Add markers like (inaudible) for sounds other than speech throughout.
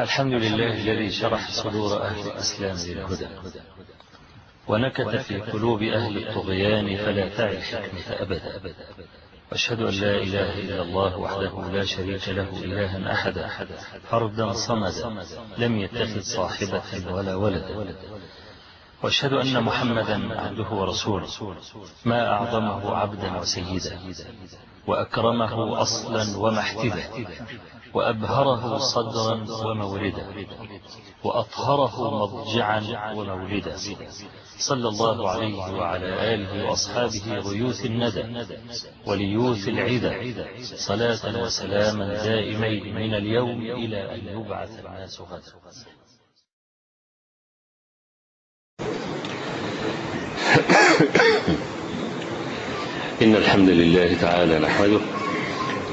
الحمد لله الذي شرح صدور أهل الإسلام للهدى ونكت في قلوب أهل الطغيان فلا تعي الحكمة أبدا. وأشهد أن لا إله إلا الله وحده لا شريك له إلها أحدا فردا صمدا لم يتخذ صاحبة ولا ولدا وأشهد أن محمدا عبده ورسوله ما أعظمه عبدا وسيدا وأكرمه أصلا ومحتدا وأبهره صدرا وموردا وأطهره مضجعا ومولدا صلى الله عليه وعلى آله وأصحابه غيوث الندى وليوث العدى صلاة وسلاما دائمين من اليوم إلى أن يبعث الناس غدا. إن الحمد لله تعالى نحمده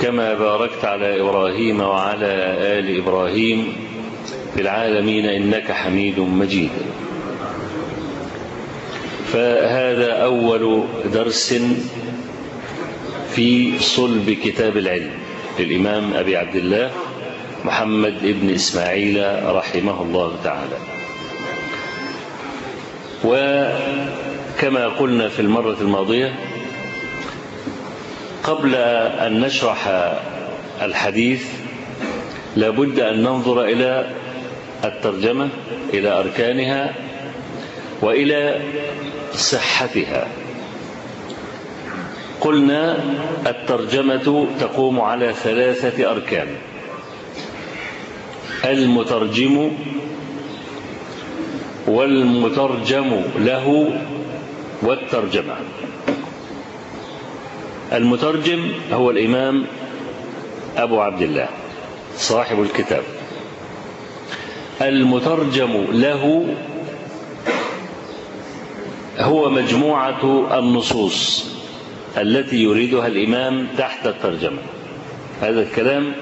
كما باركت على إبراهيم وعلى آل إبراهيم في العالمين إنك حميد مجيد. فهذا أول درس في صلب كتاب العلم للإمام أبي عبد الله محمد ابن إسماعيل رحمه الله تعالى. وكما قلنا في المرة الماضية قبل أن نشرح الحديث لابد أن ننظر إلى الترجمة إلى أركانها وإلى صحتها. قلنا الترجمة تقوم على ثلاثة أركان. المترجم والمترجم له والترجمة. المترجم هو الإمام أبو عبد الله صاحب الكتاب. المترجم له هو مجموعة النصوص التي يريدها الإمام تحت الترجمة. هذا الكلام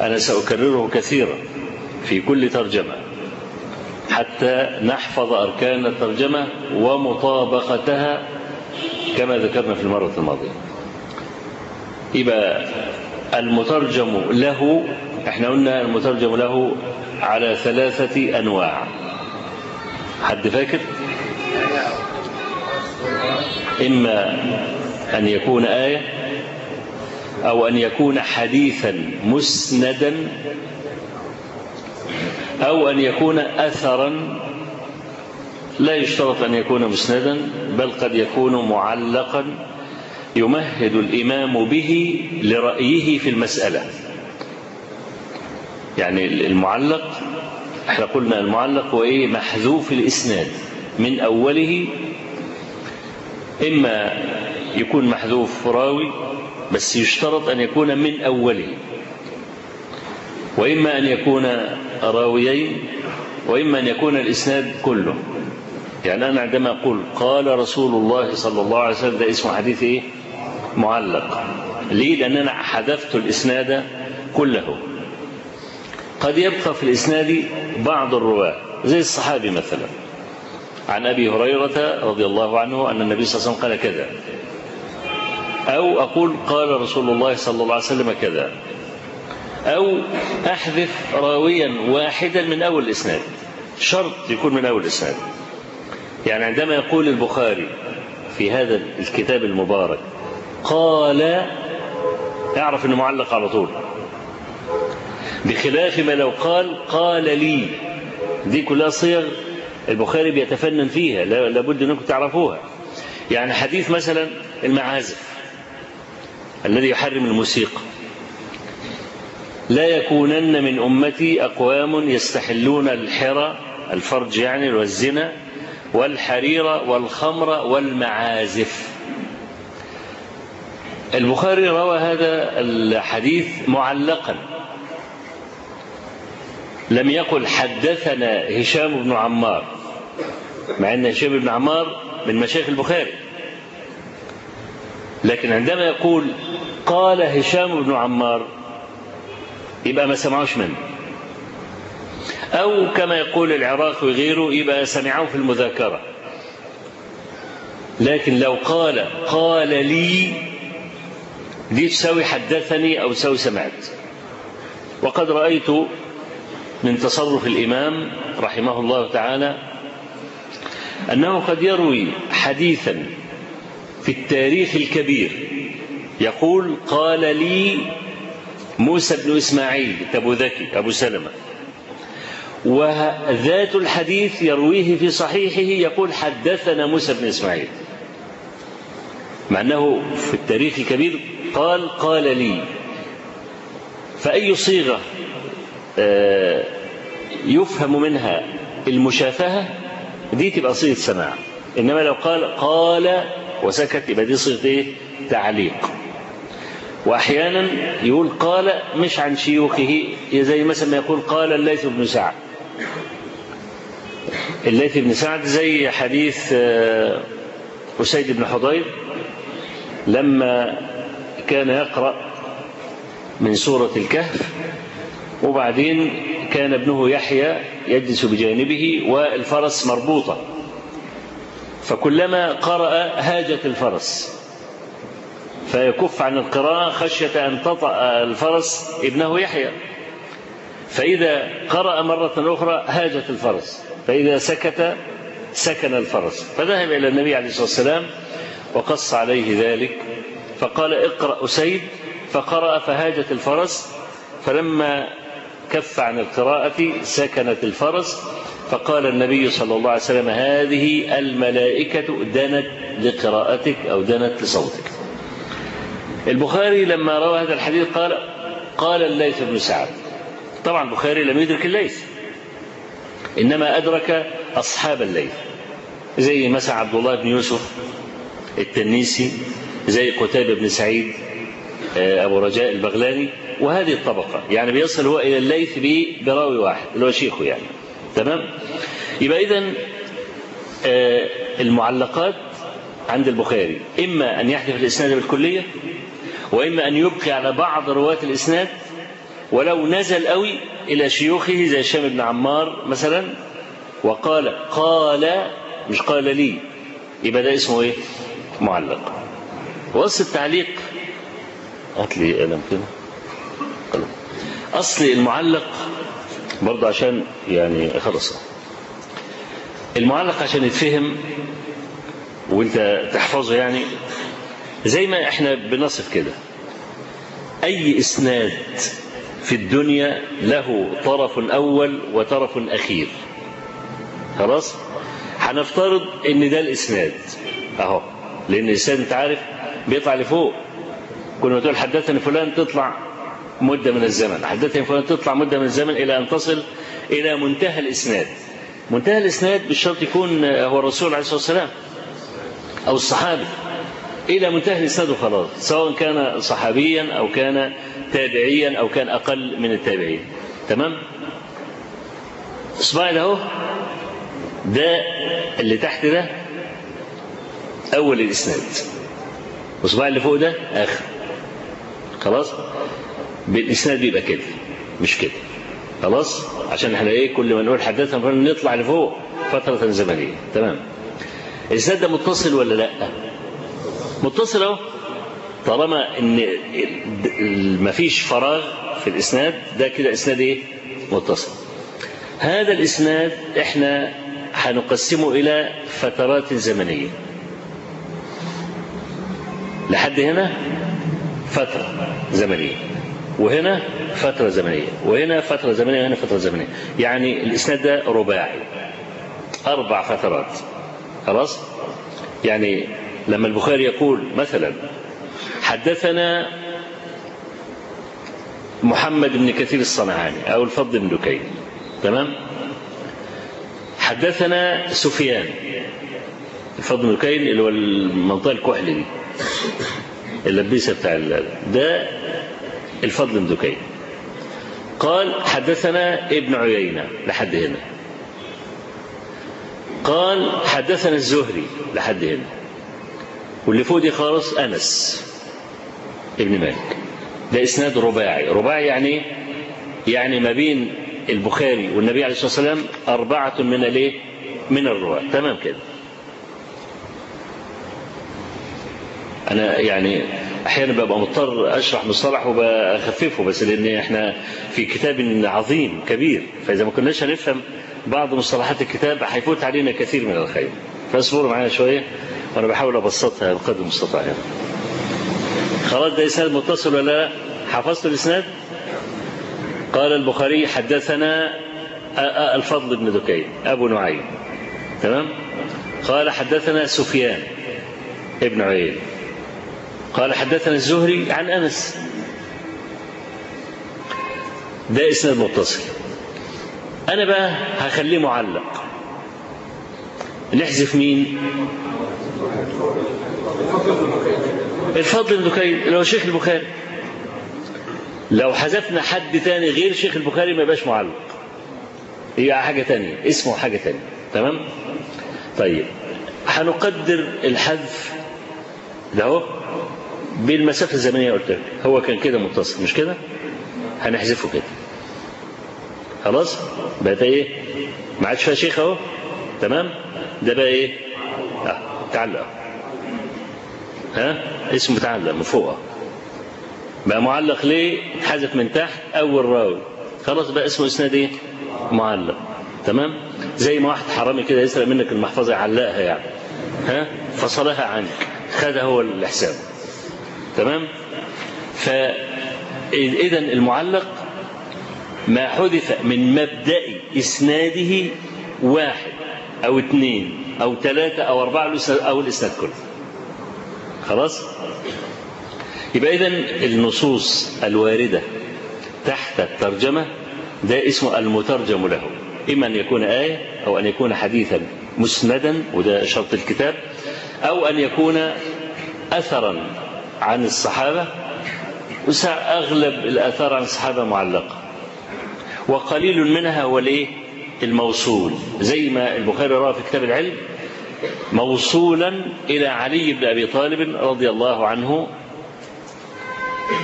أنا سأكرره كثيرا في كل ترجمة حتى نحفظ أركان الترجمة ومطابقتها كما ذكرنا في المرة الماضية. يبقى المترجم له إحنا قلنا المترجم له على ثلاثة أنواع. حد فاكر؟ إما أن يكون آية أو أن يكون حديثا مسندا أو أن يكون أثرا لا يشترط أن يكون مسندا بل قد يكون معلقا. يمهد الإمام به لرأيه في المسألة. يعني المعلق إحنا قلنا المعلق هو إيه؟ محذوف الإسناد من أوله إما يكون محذوف راوي بس يشترط أن يكون من أوله وإما أن يكون راويين وإما أن يكون الإسناد كله. يعني أنا عندما أقول قال رسول الله صلى الله عليه وسلم ده اسمه حديث إيه؟ معلق. ليه؟ لأن أنا حذفت الإسناد كله. قد يبقى في الإسناد بعض الرواة زي الصحابي مثلا. عن أبي هريرة رضي الله عنه أن النبي صلى الله عليه وسلم قال كذا. أو أقول قال رسول الله صلى الله عليه وسلم كذا. أو أحذف راويا واحدا من أول الإسناد. شرط يكون من أول الإسناد. يعني عندما يقول البخاري في هذا الكتاب المبارك قال اعرف إنه معلق على طول. بخلاف ما لو قال قال لي. دي كلها صيغ البخاري بيتفنن فيها لابد أنكم تعرفوها. يعني حديث مثلا المعازف الذي يحرم الموسيقى. لا يكونن من أمتي أقوام يستحلون الحرى الفرج يعني والزنا والحرير والخمر والمعازف. البخاري روى هذا الحديث معلقا. لم يقل حدثنا هشام بن عمار مع أن هشام بن عمار من مشايخ البخاري. لكن عندما يقول قال هشام بن عمار يبقى ما سمعوش منه. أو كما يقول العراق وغيره يبقى سمعوه في المذاكرة. لكن لو قال قال لي دي تساوي حدثني أو تساوي سمعت. وقد رأيت من تصرف الإمام رحمه الله تعالى أنه قد يروي حديثا في التاريخ الكبير. يقول قال لي موسى بن إسماعيل أبو ذكي أبو سلمة. وذات الحديث يرويه في صحيحه يقول حدثنا موسى بن إسماعيل. مع أنه في التاريخ الكبير قال قال لي فأي صيغة يفهم منها المشافهة؟ دي تبقى صيغة سماع. إنما لو قال قال وسكت يبقى دي صيغة إيه؟ تعليق. وأحيانا يقول قال مش عن شيوخه زي مثلا ما يقول قال الليث بن سعد. الليث بن سعد زي حديث أسيد بن حضير لما كان يقرأ من سورة الكهف وبعدين كان ابنه يحيى يجلس بجانبه والفرس مربوطة. فكلما قرأ هاجت الفرس. فيكف عن القراءة خشية أن تطأ الفرس ابنه يحيى. فإذا قرأ مرة أخرى هاجت الفرس. فإذا سكت سكن الفرس. فذهب إلى النبي عليه الصلاة والسلام وقص عليه ذلك. فقال اقرأ أسيد فقرأ فهاجت الفرس فلما كف عن القراءة سكنت الفرس فقال النبي صلى الله عليه وسلم هذه الملائكة دنت لقراءتك أو دنت لصوتك. البخاري لما روى هذا الحديث قال قال الليث بن سعد. طبعا البخاري لم يدرك الليث. إنما أدرك أصحاب الليث. زي مثلا عبد الله بن يوسف التنيسي زي قتيبة بن سعيد أبو رجاء البغلاني وهذه الطبقة. يعني بيصل هو إلى الليث براوي واحد اللي هو شيخه يعني. تمام؟ يبقى إذا المعلقات عند البخاري. إما أن يحذف الإسناد بالكلية وإما أن يبقي على بعض رواة الإسناد ولو نزل قوي إلى شيوخه زي هشام بن عمار مثلا وقال قال مش قال لي يبقى ده اسمه إيه؟ معلق. وأصل التعليق. هات لي قلم كده. قلم. أصل المعلق. برضه عشان يعني خلص المعلق عشان يتفهم وأنت تحفظه يعني. زي ما إحنا بنصف كده. أي إسناد في الدنيا له طرف أول وطرف أخير. خلاص؟ هنفترض إن ده الإسناد. أهو. لأن الاسناد أنت عارف بيطلع لفوق. كل ما تقول حدثني فلان تطلع مدة من الزمن. حدثني فلان تطلع مدة من الزمن إلى أن تصل إلى منتهى الإسناد. منتهى الإسناد بالشرط يكون هو الرسول عليه الصلاة والسلام أو الصحابي. إلى منتهى الإسناد وخلاص. سواء كان صحابيا أو كان تابعيا أو كان أقل من التابعين. تمام؟ إصبعي ده ده اللي تحت ده أول الإسناد. وإصبعي اللي فوق ده آخر. خلاص؟ بالإسناد بيبقى كده. مش كده. خلاص؟ عشان إحنا إيه كل ما نقول حدثنا نطلع لفوق فترة زمنية. تمام؟ الإسناد ده متصل ولا لأ؟ متصل أهو. طالما إن مفيش فراغ في الإسناد ده كده إسناد إيه؟ متصل. هذا الإسناد إحنا هنقسمه إلى فترات زمنية. لحد هنا فترة زمنية وهنا فترة زمنية وهنا فترة زمنية وهنا فترة زمنية. يعني الإسناد ده رباعي. أربع فترات. خلاص؟ يعني لما البخاري يقول مثلا حدثنا محمد بن كثير الصنعاني أو الفضل بن دكين. تمام؟ حدثنا سفيان الفضل بن دكين اللي هو المنطقة الكحل دي. اللبيسة بتاع ده الفضل بن دكين قال حدثنا ابن عيينة لحد هنا. قال حدثنا الزهري لحد هنا. واللي فوق دي خالص أنس ابن مالك. ده إسناد رباعي. رباعي يعني يعني ما بين البخاري والنبي عليه الصلاة والسلام أربعة من الإيه؟ من الرواة. تمام كده. أنا يعني أحيانا ببقى مضطر أشرح مصطلح وبخففه بس لأن إحنا في كتاب عظيم كبير فإذا ما كناش هنفهم بعض مصطلحات الكتاب هيفوت علينا كثير من الخير. فاصبروا معايا شوية وأنا بحاول أبسطها بقدر المستطاع. خلاص ده إسناد متصل ولا لا؟ حفظت الإسناد؟ قال البخاري حدثنا الفضل بن دكين أبو نعيم. تمام؟ قال حدثنا سفيان ابن عيين قال حدثنا الزهري عن أنس. ده إسناد متصل. أنا بقى هخليه معلق. نحذف مين؟ الفضل بن دكين اللي هو شيخ البخاري. لو حذفنا حد تاني غير شيخ البخاري ما يبقاش معلق. هي حاجة تانية. اسمه حاجة تانية. تمام؟ طيب. هنقدر الحذف ده هو بالمسافة الزمنية قلت لك. هو كان كده متصل مش كده؟ هنحذفه كده. خلاص؟ بقى إيه؟ ما عادش فيها شيخ أهو. تمام؟ ده بقى إيه؟ آه تعلق. ها؟ اسمه تعلق من فوق بقى معلق ليه؟ اتحذف من تحت أول راوي. خلاص بقى اسمه إسناد إيه؟ معلق. تمام؟ زي ما واحد حرامي كده يسرق منك المحفظة يعلقها يعني. ها؟ فصلها عنك. خدها هو الحساب. تمام؟ فإذا المعلق ما حذف من مبدأ إسناده واحد أو اثنين أو ثلاثة أو أربعة أو الإسناد كله. خلاص؟ يبقى إذا النصوص الواردة تحت الترجمة ده اسمه المترجم له. إما أن يكون آية أو أن يكون حديثا مسندا وده شرط الكتاب أو أن يكون أثرا عن الصحابة أغلب الآثار عن الصحابة معلقة. وقليل منها هو الايه الموصول. زي ما البخاري روى في كتاب العلم موصولا إلى علي بن أبي طالب رضي الله عنه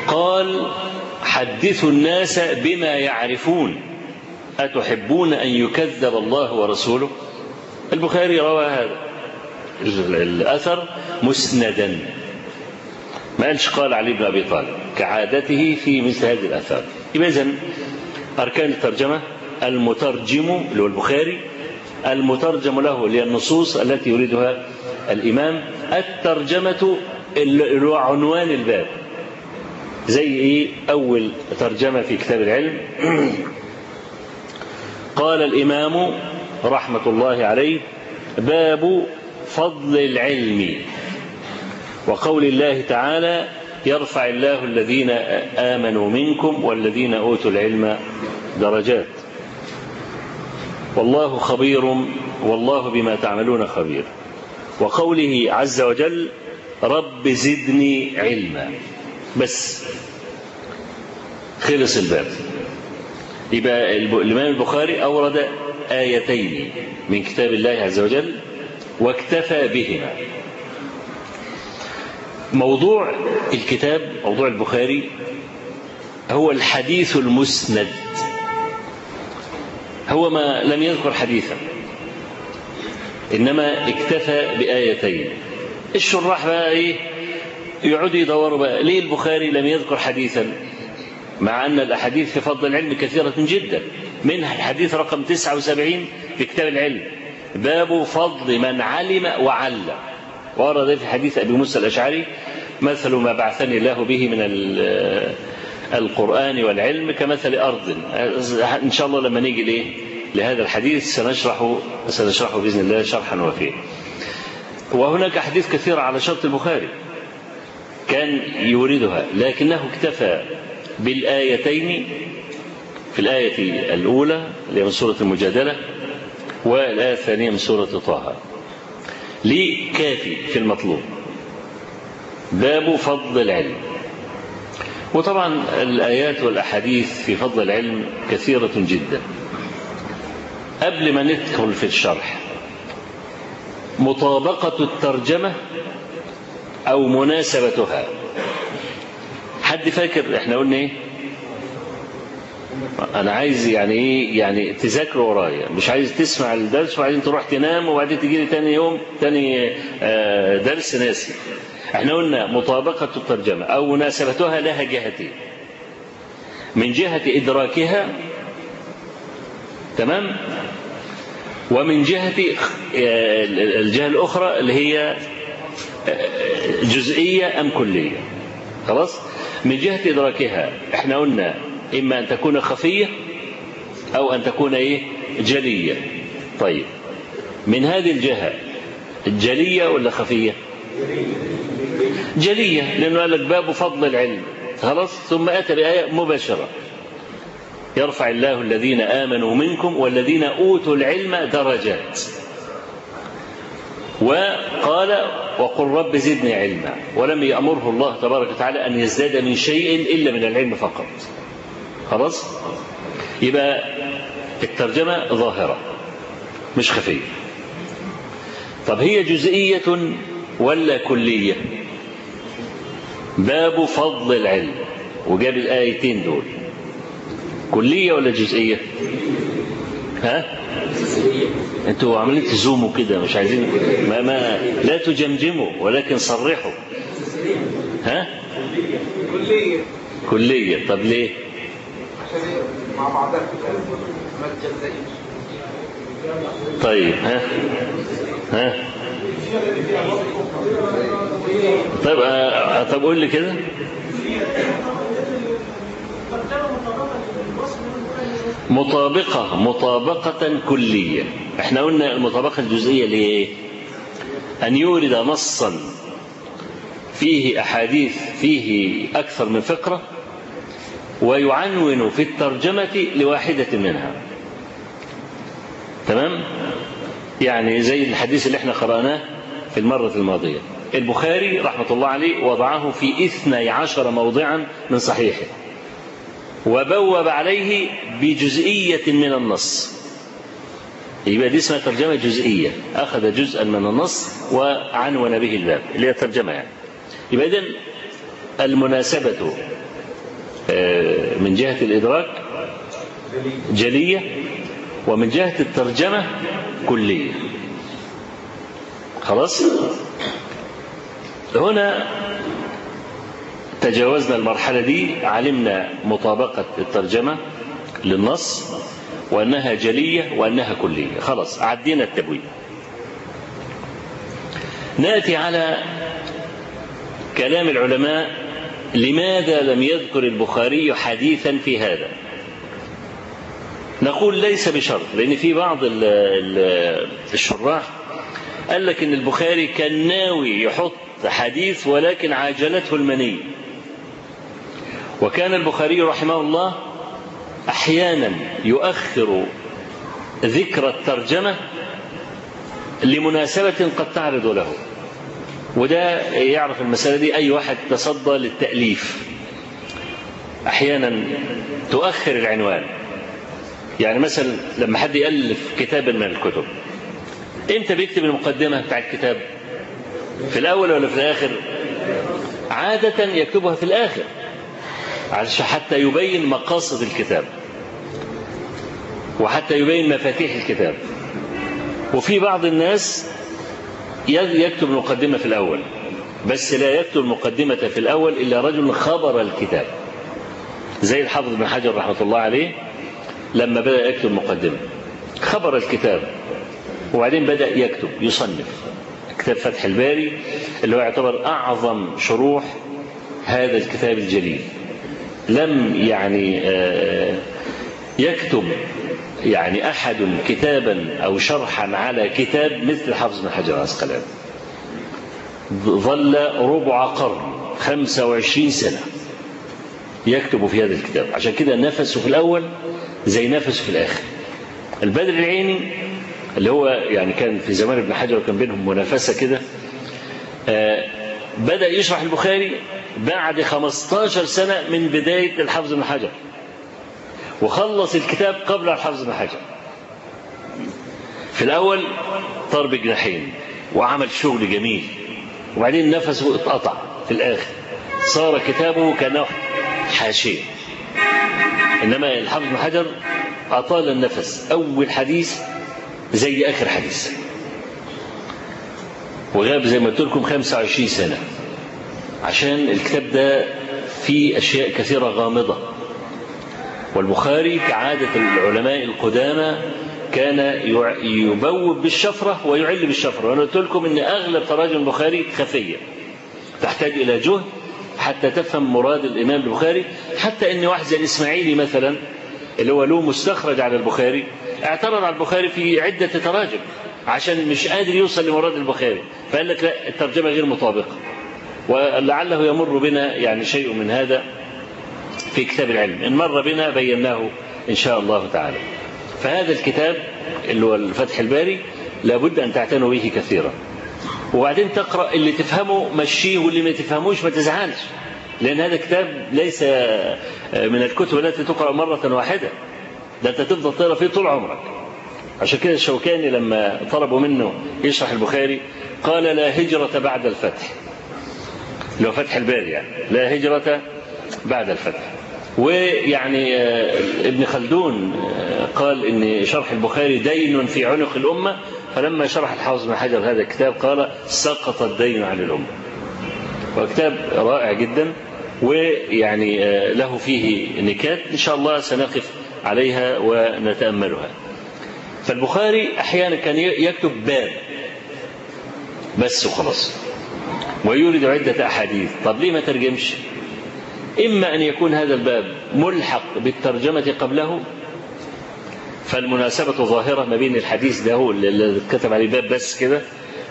قال حدثوا الناس بما يعرفون أتحبون أن يكذب الله ورسوله؟ البخاري روى هذا. الأثر مسندا. ما قالش؟ قال علي بن أبي طالب كعادته في مثل هذه الأثار. إذا أركان الترجمة المترجم اللي هو البخاري المترجم له اللي النصوص التي يريدها الإمام الترجمة عنوان الباب. زي إيه؟ أول ترجمة في كتاب العلم. (clears throat) قال الإمام رحمة الله عليه باب فضل العلم. وقول الله تعالى يرفع الله الذين آمنوا منكم والذين أوتوا العلم درجات. والله خبير والله بما تعملون خبير. وقوله عز وجل رب زدني علما. بس. خلص الباب. يبقى الإمام البخاري أورد آيتين من كتاب الله عز وجل واكتفى بهما. موضوع الكتاب موضوع البخاري هو الحديث المسند. هو ما لم يذكر حديثا إنما اكتفى بآيتين. الشراح بقى إيه؟ يقعدوا يدوروا بقى. ليه البخاري لم يذكر حديثا؟ مع أن الأحاديث في فضل العلم كثيرة جدا. منها الحديث رقم 79 في كتاب العلم. باب فضل من علم وعلم. ورد في حديث أبي موسى الأشعري مثل ما بعثني الله به من القرآن والعلم كمثل أرض. إن شاء الله لما نيجي ليه؟ لهذا الحديث سنشرح سنشرحه بإذن الله شرحا وفيا وهناك أحاديث كثيرة على شرط البخاري كان يوردها لكنه اكتفى بالآيتين في الآية الأولى اللي من سورة المجادلة والآية الثانية من سورة طه. ليه كافي في المطلوب. باب فضل العلم. وطبعا الآيات والأحاديث في فضل العلم كثيرة جدا. قبل ما ندخل في الشرح مطابقة الترجمة أو مناسبتها؟ حد فاكر إحنا قلنا إيه؟ أنا عايز يعني إيه؟ يعني تذاكروا ورايا. مش عايز تسمع الدرس وبعدين تروح تنام وبعدين تجي لي تاني يوم تاني درس ناسي. إحنا قلنا مطابقة الترجمة أو مناسبتها لها جهتين. من جهة إدراكها تمام؟ ومن جهة الجهة الأخرى اللي هي جزئية أم كلية. خلاص؟ من جهة إدراكها إحنا قلنا إما أن تكون خفية أو أن تكون إيه؟ جلية. طيب. من هذه الجهة جلية ولا خفية؟ جلية لأنه قال لك باب فضل العلم. خلاص؟ ثم أتى بآية مباشرة. يرفع الله الذين آمنوا منكم والذين أوتوا العلم درجات. وقال وقل رب زدني علما. ولم يأمره الله تبارك وتعالى أن يزداد من شيء إلا من العلم فقط. خلاص؟ يبقى الترجمة ظاهرة مش خفية. طب هي جزئية ولا كلية؟ باب فضل العلم وجاب الآيتين دول. كلية ولا جزئية؟ ها؟ أنتوا عاملين تزوموا كده مش عايزين ما, ما لا تجمجموا ولكن صرحوا. ها؟ كلية. كلية. طب ليه؟ طيب ها؟ ها؟ طيب آه طب قول لي كده. مطابقة مطابقة كلية. إحنا قلنا المطابقة الجزئية إيه أن يورد نصا فيه أحاديث فيه أكثر من فقرة ويعنون في الترجمة لواحدة منها. تمام؟ يعني زي الحديث اللي إحنا قرأناه في المرة الماضية. البخاري رحمة الله عليه وضعه في اثني عشر موضعا من صحيحه. وبوب عليه بجزئية من النص. يبقى دي اسمها ترجمة جزئية. أخذ جزءا من النص وعنون به الباب. اللي هي ترجمة يعني. يبقى إذن المناسبة من جهة الإدراك جلية ومن جهة الترجمة كلية. خلاص؟ هنا تجاوزنا المرحلة دي علمنا مطابقة الترجمة للنص وأنها جلية وأنها كلية. خلاص عدينا التبويب. نأتي على كلام العلماء لماذا لم يذكر البخاري حديثا في هذا؟ نقول ليس بشرط لأن في بعض ال ال الشراح قال لك إن البخاري كان ناوي يحط حديث ولكن عاجلته المني. وكان البخاري رحمه الله أحيانا يؤخر ذكر الترجمة لمناسبة قد تعرض له. وده يعرف المسألة دي أي واحد تصدى للتأليف. أحيانا تؤخر العنوان. يعني مثلا لما حد يألف كتابا من الكتب إمتى بيكتب المقدمة بتاع الكتاب؟ في الأول ولا في الآخر؟ عادة يكتبها في الآخر علشان حتى يبين مقاصد الكتاب وحتى يبين مفاتيح الكتاب. وفي بعض الناس يكتب المقدمة في الأول بس لا يكتب المقدمة في الأول إلا رجل خبر الكتاب. زي الحافظ بن حجر رحمة الله عليه لما بدأ يكتب مقدمة خبر الكتاب. وبعدين بدأ يكتب يصنف. كتاب فتح الباري اللي هو يعتبر أعظم شروح هذا الكتاب الجليل. لم يعني يكتب يعني أحد كتابا أو شرحا على كتاب مثل حافظ بن حجر العسقلاني. ظل ربع قرن 25 سنة يكتب في هذا الكتاب. عشان كده نفسه في الأول زي نفسه في الآخر. البدر العيني اللي هو يعني كان في زمان ابن حجر وكان بينهم منافسة كده آه بدأ يشرح البخاري بعد 15 سنة من بداية الحافظ بن حجر. وخلص الكتاب قبل الحافظ بن حجر. في الأول طار بجناحين وعمل شغل جميل وبعدين نفسه اتقطع في الآخر. صار كتابه كأنه حاشية. إنما الحافظ بن حجر أطال النفس. أول حديث زي آخر حديث. وغاب زي ما قلت لكم 25 سنة. عشان الكتاب ده فيه أشياء كثيرة غامضة. والبخاري كعادة العلماء القدامى كان يبوب بالشفرة ويعل بالشفرة. وأنا قلت لكم أن أغلب تراجم البخاري خفية تحتاج إلى جهد حتى تفهم مراد الإمام البخاري. حتى أن واحد زي الإسماعيلي مثلا اللي هو له مستخرج على البخاري اعترض على البخاري في عدة تراجم عشان مش قادر يوصل لمراد البخاري. فقال لك لا الترجمة غير مطابقة ولعله يمر بنا يعني شيء من هذا. في كتاب العلم. إن مر بنا بيناه إن شاء الله تعالى. فهذا الكتاب اللي هو الفتح الباري لابد أن تعتنوا به كثيرا. وبعدين تقرأ اللي تفهمه مشيه واللي ما تفهموش ما تزعلش. لأن هذا كتاب ليس من الكتب التي تقرأ مرة واحدة. ده أنت تفضل تقرأ فيه طول عمرك. عشان كده الشوكاني لما طلبوا منه يشرح البخاري قال لا هجرة بعد الفتح. هو فتح الباري يعني. لا هجرة بعد الفتح. ويعني ابن خلدون قال إن شرح البخاري دين في عنق الأمة فلما شرح الحافظ بن حجر هذا الكتاب قال سقط الدين عن الأمة. وكتاب رائع جدا ويعني له فيه نكات إن شاء الله سنقف عليها ونتأملها. فالبخاري أحيانا كان يكتب باب بس وخلاص ويورد عدة أحاديث طب ليه ما ترجمش؟ إما أن يكون هذا الباب ملحق بالترجمة قبله فالمناسبة ظاهرة ما بين الحديث ده اللي كتب عليه باب بس كده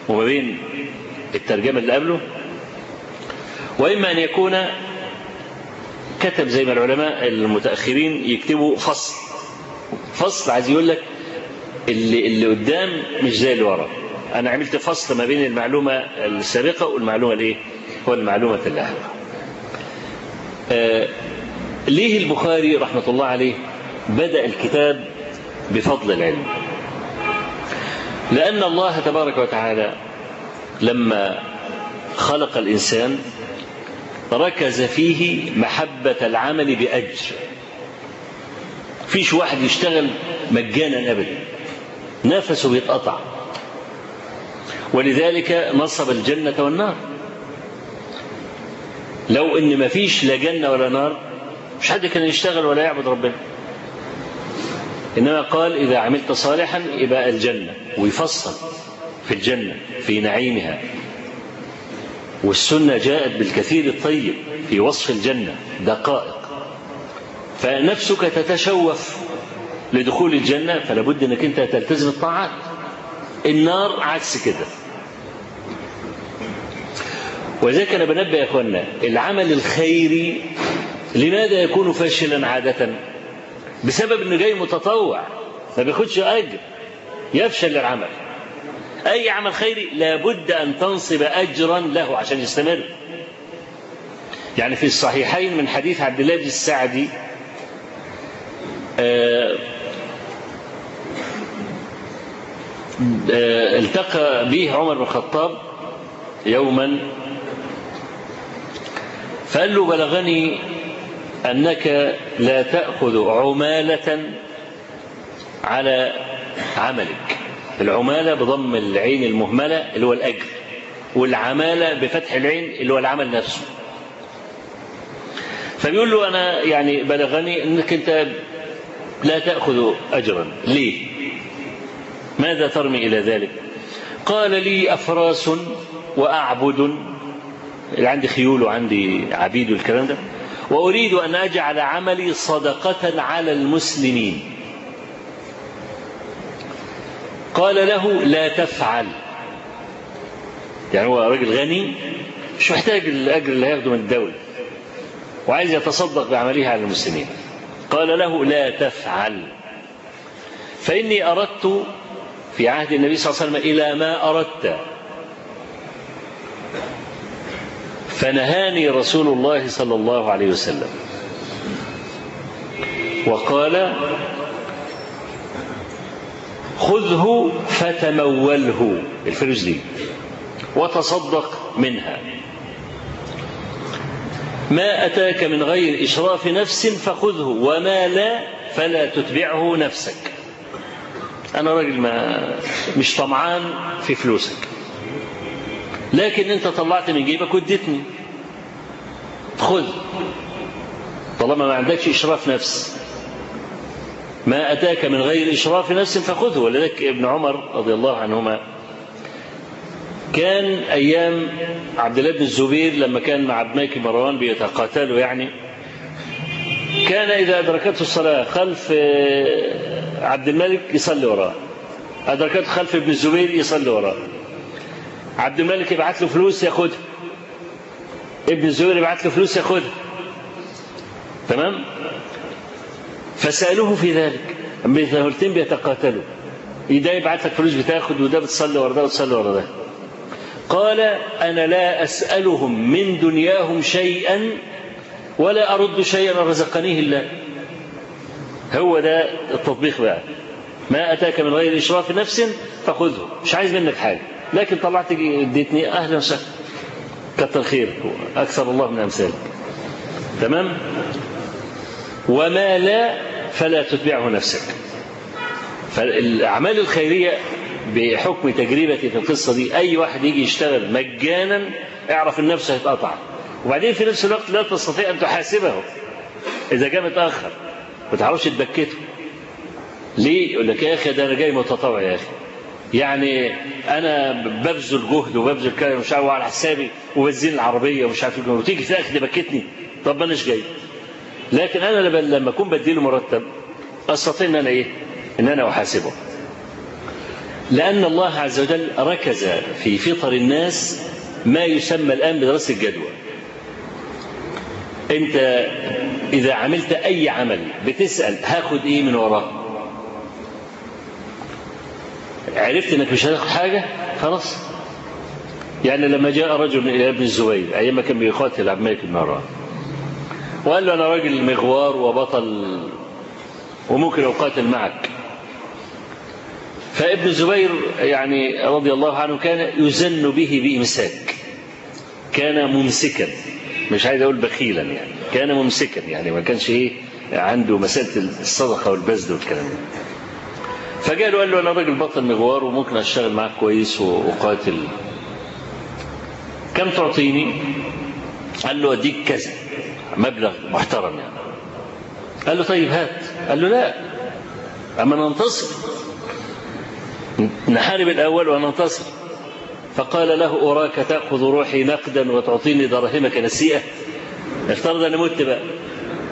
وما بين الترجمة اللي قبله. وإما أن يكون كتب زي ما العلماء المتأخرين يكتبوا فصل. فصل عايز يقول لك اللي, اللي قدام مش زي اللي ورا. أنا عملت فصل ما بين المعلومة السابقة والمعلومة الإيه؟ هو المعلومة اللاحقة ليه البخاري رحمة الله عليه بدأ الكتاب بفضل العلم؟ لأن الله تبارك وتعالى لما خلق الإنسان ركز فيه محبة العمل بأجر. فيش واحد يشتغل مجانا أبدا. نفسه بيتقطع ولذلك نصب الجنة والنار. لو إن ما فيش لا جنة ولا نار مش حد كان يشتغل ولا يعبد ربنا. إنما قال إذا عملت صالحا يبقى الجنة ويفصل في الجنة في نعيمها. والسنة جاءت بالكثير الطيب في وصف الجنة دقائق. فنفسك تتشوف لدخول الجنة فلا بد إنك أنت تلتزم الطاعات. النار عكس كده. ولذلك أنا بنبه يا أخوانا العمل الخيري لماذا يكون فاشلا عادة؟ بسبب إنه جاي متطوع ما بياخدش أجر يفشل العمل أي عمل خيري لابد أن تنصب اجرا له عشان يستمر. يعني في الصحيحين من حديث عبد الله بن السعدي آه آه التقى به عمر بن الخطاب يوما فقال له بلغني أنك لا تأخذ عمالة على عملك. العمالة بضم العين المهملة اللي هو الأجر والعمالة بفتح العين اللي هو العمل نفسه. فبيقول له أنا يعني بلغني أنك أنت لا تأخذ أجرا. ليه؟ ماذا ترمي إلى ذلك؟ قال لي أفراس وأعبد اللي عندي خيول وعندي عبيد والكلام ده. وأريد أن أجعل عملي صدقة على المسلمين. قال له لا تفعل. يعني هو راجل غني مش محتاج الأجر اللي هياخده من الدولة. وعايز يتصدق بعملها على المسلمين. قال له لا تفعل. فإني أردت في عهد النبي صلى الله عليه وسلم إلى ما أردت. فنهاني رسول الله صلى الله عليه وسلم. وقال خذه فتموله. الفلوس دي. وتصدق منها. ما أتاك من غير إشراف نفس فخذه وما لا فلا تتبعه نفسك. أنا راجل ما مش طمعان في فلوسك. لكن أنت طلعت من جيبك واديتني خذ طالما ما عندكش إشراف نفس. ما أتاك من غير إشراف نفس فخذه. ولذلك ابن عمر رضي الله عنهما كان أيام عبد الله بن الزبير لما كان مع عبد الملك مروان بيتقاتلوا يعني. كان إذا أدركته الصلاة خلف عبد الملك يصلي وراه أدركته خلف ابن الزبير يصلي وراه عبد الملك يبعت له فلوس ياخدها ابن الزبير يبعت له فلوس ياخدها تمام؟ فسألوه في ذلك. الاثنين بيتقاتلوا. ده يبعت لك فلوس بتاخد وده بتصلي ورا ده وتصلي ورا ده. قال أنا لا أسألهم من دنياهم شيئا ولا أرد شيئا رزقنيه الله. هو ده التطبيق بقى. ما أتاك من غير إشراف نفس فخذه. مش عايز منك حاجة. لكن طلعت اديتني أهلا وسهلا كتر خير. أكثر الله من أمثالك تمام؟ وما لا فلا تتبعه نفسك. فالأعمال الخيرية بحكم تجربتي في القصة دي أي واحد يجي يشتغل مجانا اعرف إن نفسه هيتقطع وبعدين في نفس الوقت لا تستطيع أن تحاسبه. إذا جاء متأخر ما تعرفش تبكته. ليه؟ يقول لك يا أخي ده أنا جاي متطوع يا أخي. يعني أنا ببذل جهد وببذل كلام مش عارف على حسابي وبنزين العربية ومش عارف وتيجي في الآخر تبكتني طب ما أناش جاي؟ لكن أنا لما أكون بديله مرتب أستطيع أن أنا إيه؟ أن أنا أحاسبه. لأن الله عز وجل ركز في فطر الناس ما يسمى الآن بدراسة الجدوى. أنت إذا عملت أي عمل بتسأل هاخد إيه من وراه؟ عرفت أنك مش هتاخد حاجة؟ خلاص. يعني لما جاء رجل إلى ابن الزبير أيام ما كان بيقاتل عبد الملك بن مروان وقال له أنا راجل مغوار وبطل وممكن أقاتل معك. فابن الزبير يعني رضي الله عنه كان يزن به بإمساك. كان ممسكا مش عايز أقول بخيلا يعني كان ممسكا يعني ما كانش إيه عنده مسألة الصدقة والبذل والكلام ده. فجاء له قال له أنا راجل بطل مغوار وممكن أشتغل معاك كويس وأقاتل. كم تعطيني؟ قال له أديك كذا مبلغ محترم يعني. قال له طيب هات. قال له لا. أما ننتصر نحارب الأول وننتصر فقال له أراك تأخذ روحي نقدا وتعطيني دراهمك نسيئة. افترض أنا مت بقى.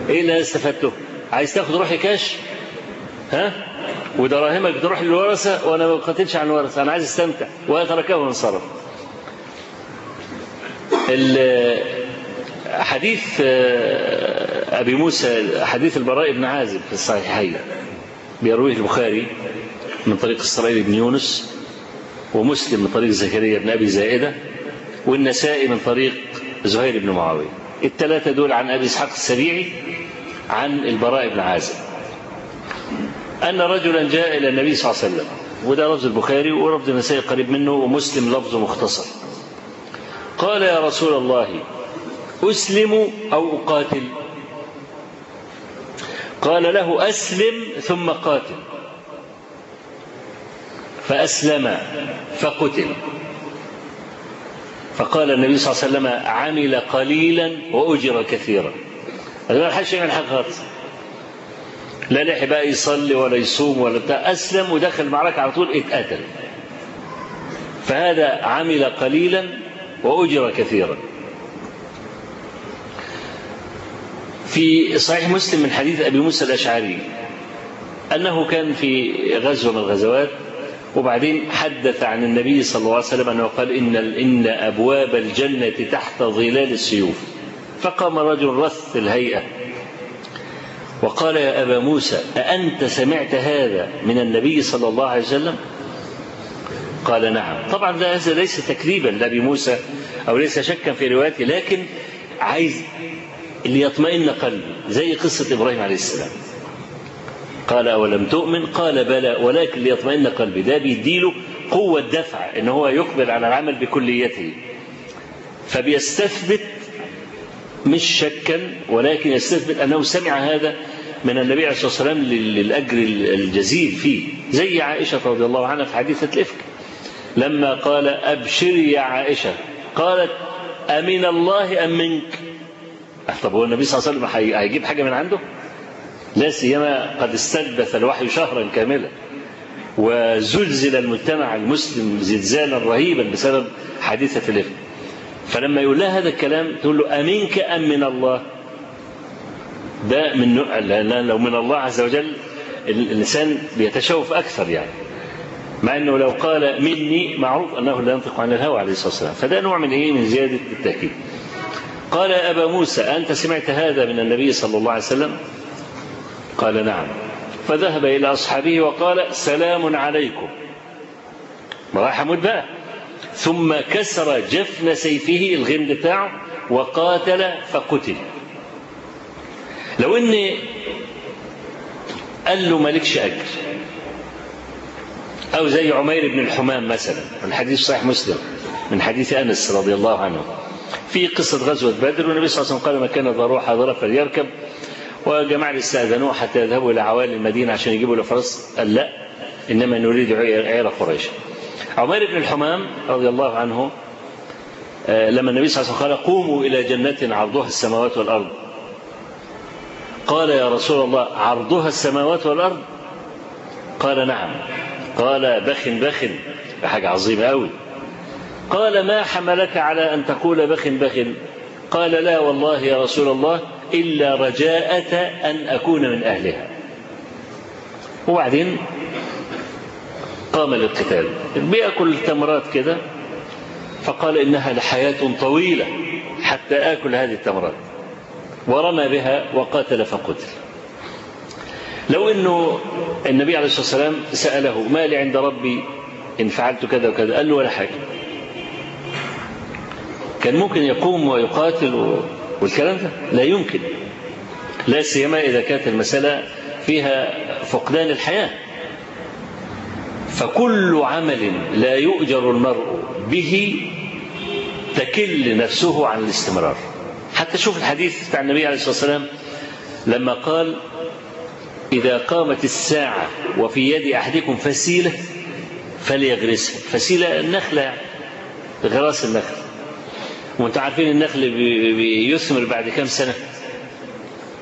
إيه اللي أنا استفدته؟ عايز تأخذ روحي كاش؟ ها؟ ودراهمك تروح للورثة وأنا ما بقاتلش عن الورثة أنا عايز أستمتع. وتركه وانصرف. حديث أبي موسى حديث البراء بن عازب في الصحيحين. بيرويه البخاري من طريق إسرائيل بن يونس ومسلم من طريق زكريا بن أبي زائدة والنسائي من طريق زهير بن معاوية. الثلاثة دول عن أبي إسحاق السبيعي عن البراء بن عازب. أن رجلا جاء إلى النبي صلى الله عليه وسلم. وده لفظ البخاري ولفظ النسائي قريب منه ومسلم لفظه مختصر. قال يا رسول الله أسلم أو أقاتل؟ قال له أسلم ثم قاتل. فأسلم فقتل. فقال النبي صلى الله عليه وسلم عمل قليلا وأجر كثيرا. هذا ما حدش يعمل حاجة خالص لا لحق بقى يصلي ولا يصوم ولا بتاع. أسلم ودخل المعركة على طول اتقتل. فهذا عمل قليلا وأجر كثيرا. في صحيح مسلم من حديث أبي موسى الأشعري أنه كان في غزوة من الغزوات وبعدين حدث عن النبي صلى الله عليه وسلم أنه قال إن, إن أبواب الجنة تحت ظلال السيوف. فقام رجل رث الهيئة. وقال يا أبا موسى أأنت سمعت هذا من النبي صلى الله عليه وسلم؟ قال نعم. طبعا ده هذا ليس تكذيبا لأبي موسى أو ليس شكا في روايته لكن عايز ليطمئن قلبي زي قصة إبراهيم عليه السلام. قال أولم تؤمن؟ قال بلى. ولكن ليطمئن قلبي ده بيديله قوة دفع إن هو يقبل على العمل بكليته. فبيستثبت مش شكا ولكن يستثبت أنه سمع هذا من النبي عليه الصلاة والسلام للأجر الجزيل فيه. زي عائشة رضي الله عنها في حديثة الإفك. لما قال أبشري يا عائشة. قالت أمن الله أم منك؟ طب هو النبي صلى الله عليه وسلم هيجيب حاجة من عنده؟ لا سيما قد استلبث الوحي شهرا كاملا. وزلزل المجتمع المسلم زلزالا رهيبا بسبب حادثة الإفك. فلما يقول لها هذا الكلام تقول له أمنك أم من الله؟ ده من لو من الله عز وجل الإنسان بيتشوف أكثر يعني. مع أنه لو قال مني معروف أنه لا ينطق عن الهوى عليه الصلاة والسلام. فده نوع من إيه؟ من زيادة التأكيد. قال أبا موسى أنت سمعت هذا من النبي صلى الله عليه وسلم؟ قال نعم. فذهب إلى أصحابه وقال سلام عليكم. راح حمود بقى. ثم كسر جفن سيفه الغمد بتاعه وقاتل فقتل. لو ان قال له مالكش اجر أو زي عمير بن الحمام مثلا الحديث صحيح مسلم من حديث أنس رضي الله عنه في قصة غزوة بدر والنبي صلى الله عليه وسلم قال من كان ضروع حاضرة فليركب وجماعة استأذنوه حتى يذهبوا إلى عوالي المدينة عشان يجيبوا له فرس قال لا إنما نريد عير قريش. عمير بن الحمام رضي الله عنه لما النبي صلى الله عليه وسلم قال قوموا إلى جنة عرضها السماوات والأرض. قال يا رسول الله عرضها السماوات والأرض؟ قال نعم. قال بخ بخ حاجة عظيمة أوي. قال ما حملك على أن تقول بخ بخ قال لا والله يا رسول الله إلا رجاءة أن أكون من أهلها. وبعدين قام للقتال. بيأكل التمرات كده فقال إنها لحياة طويلة حتى آكل هذه التمرات. ورمى بها وقاتل فقتل. لو أنه النبي عليه الصلاة والسلام سأله ما لي عند ربي إن فعلت كذا وكذا قال له ولا حاجة. كان ممكن يقوم ويقاتل والكلام ده؟ لا يمكن. لا سيما إذا كانت المسألة فيها فقدان الحياة. فكل عمل لا يؤجر المرء به تكل نفسه عن الاستمرار. حتى شوف الحديث بتاع النبي عليه الصلاة والسلام لما قال إذا قامت الساعة وفي يد أحدكم فسيلة فليغرسها. فسيلة النخلة غراس النخل. وأنتم عارفين النخل بيثمر بعد كام سنة؟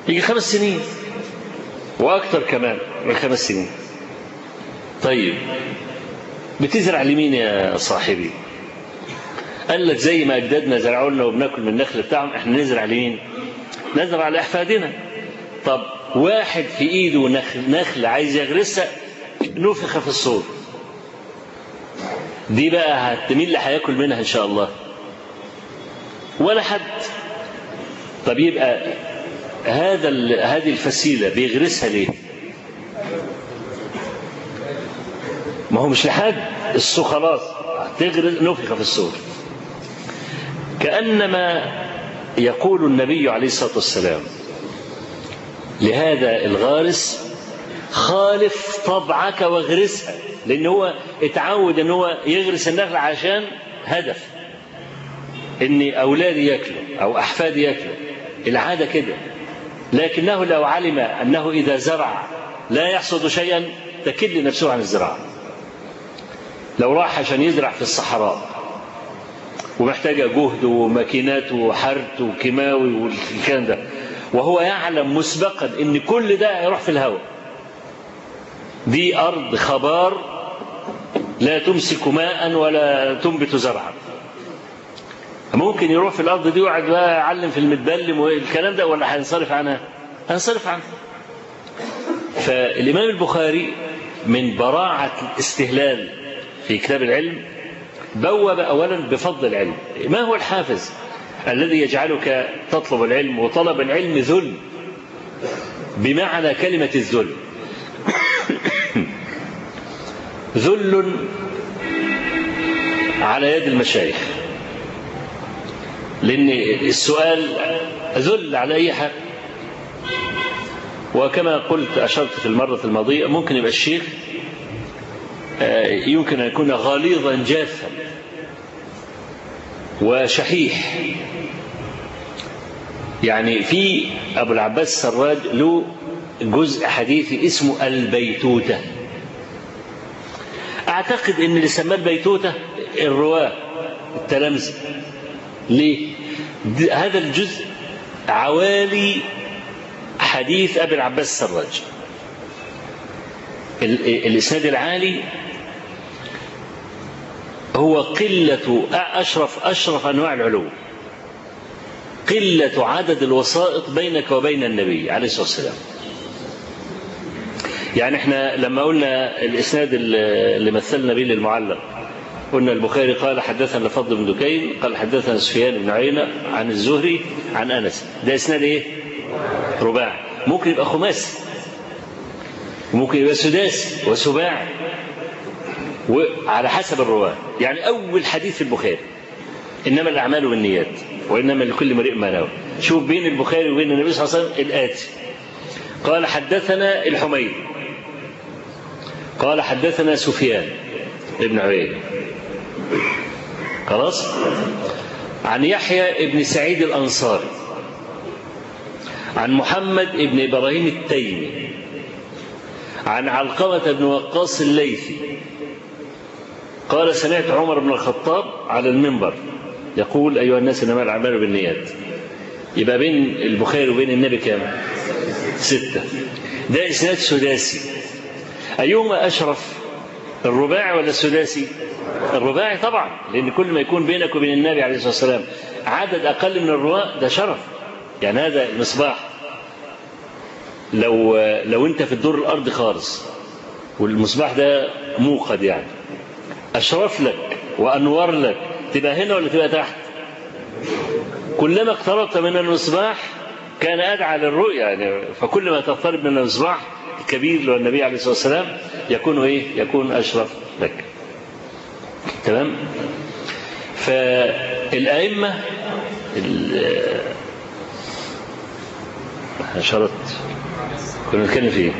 يجي خمس سنين وأكثر كمان من خمس سنين. طيب بتزرع لمين يا صاحبي؟ قال لك زي ما أجدادنا زرعوا لنا وبناكل من النخل بتاعهم إحنا نزرع لمين؟ نزرع لأحفادنا. طب واحد في إيده نخل, نخل عايز يغرسها نفخ في الصور. دي بقى مين اللي هياكل منها إن شاء الله. ولا حد. طب يبقى هذا هذه الفسيلة بيغرسها ليه؟ ما هو مش لحد. السو خلاص. تغرس نفخ في الصور. كأنما يقول النبي عليه الصلاة والسلام لهذا الغارس خالف طبعك واغرسها لأن هو اتعود أن هو يغرس النخل عشان هدف أن أولادي ياكلوا أو أحفادي ياكلوا العادة كده. لكنه لو علم أنه إذا زرع لا يحصد شيئا تكل نفسه عن الزراعة. لو راح عشان يزرع في الصحراء ومحتاجة جهد وماكينات وحرث وكيماوي والكلام ده. وهو يعلم مسبقا إن كل ده هيروح في الهواء. دي أرض خبار لا تمسك ماء ولا تنبت زرعا. ممكن يروح في الأرض دي ويقعد بقى يعلم في المتبلم والكلام ده ولا هينصرف عنها؟ هينصرف عنها. فالإمام البخاري من براعة الاستهلال في كتاب العلم بوب أولا بفضل العلم. ما هو الحافز الذي يجعلك تطلب العلم وطلب العلم ذل بمعنى كلمة الذل؟ (coughs) ذل على يد المشايخ. لأن السؤال ذل على أي حال؟ وكما قلت أشرت في المرة الماضية ممكن يبقى الشيخ يمكن أن يكون غليظا جافا وشحيح. يعني في أبو العباس السراج له جزء حديثي اسمه البيتوتة. أعتقد أن اللي سماه البيتوتة الرواة التلامذة ليه؟ هذا الجزء عوالي حديث أبي العباس السراج. الإسناد العالي هو قلة أشرف أشرف أنواع العلو قلة عدد الوسائط بينك وبين النبي عليه الصلاة والسلام. يعني إحنا لما قلنا الإسناد اللي مثلنا به للمعلق قلنا البخاري قال حدثنا فضل بن دكين قال حدثنا سفيان بن عيينة عن الزهري عن أنس. ده إسناد إيه؟ رباعي. ممكن يبقى خماسي ممكن يبقى سداسي وسباعي. وعلى حسب الرواة. يعني أول حديث في البخاري إنما الأعمال بالنيات وإنما لكل امرئ ما نوى. شوف بين البخاري وبين النبي صلى الله عليه وسلم الآتي. قال حدثنا الحميد. قال حدثنا سفيان ابن عيينة. خلاص؟ عن يحيى ابن سعيد الأنصاري. عن محمد ابن إبراهيم التيمي. عن علقمة بن وقاص الليثي. قال سمعت عمر بن الخطاب على المنبر يقول أيها الناس إنما الأعمال بالنيات. يبقى بين البخاري وبين النبي كام؟ ستة. ده إسناد سداسي أيهما أشرف الرباعي ولا السداسي الرباعي طبعا لأن كل ما يكون بينك وبين النبي عليه الصلاة والسلام عدد أقل من الرواة ده شرف. يعني هذا المصباح لو لو أنت في الدور الأرض خالص والمصباح ده موقد يعني أشرف لك وأنور لك تبقى هنا ولا تبقى تحت؟ كلما اقتربت من المصباح كان أدعى للرؤية يعني. فكل ما تقترب من المصباح الكبير اللي هو النبي عليه الصلاة والسلام يكون إيه؟ يكون أشرف لك. تمام؟ فالأئمة شرط. كنا نتكلم فيه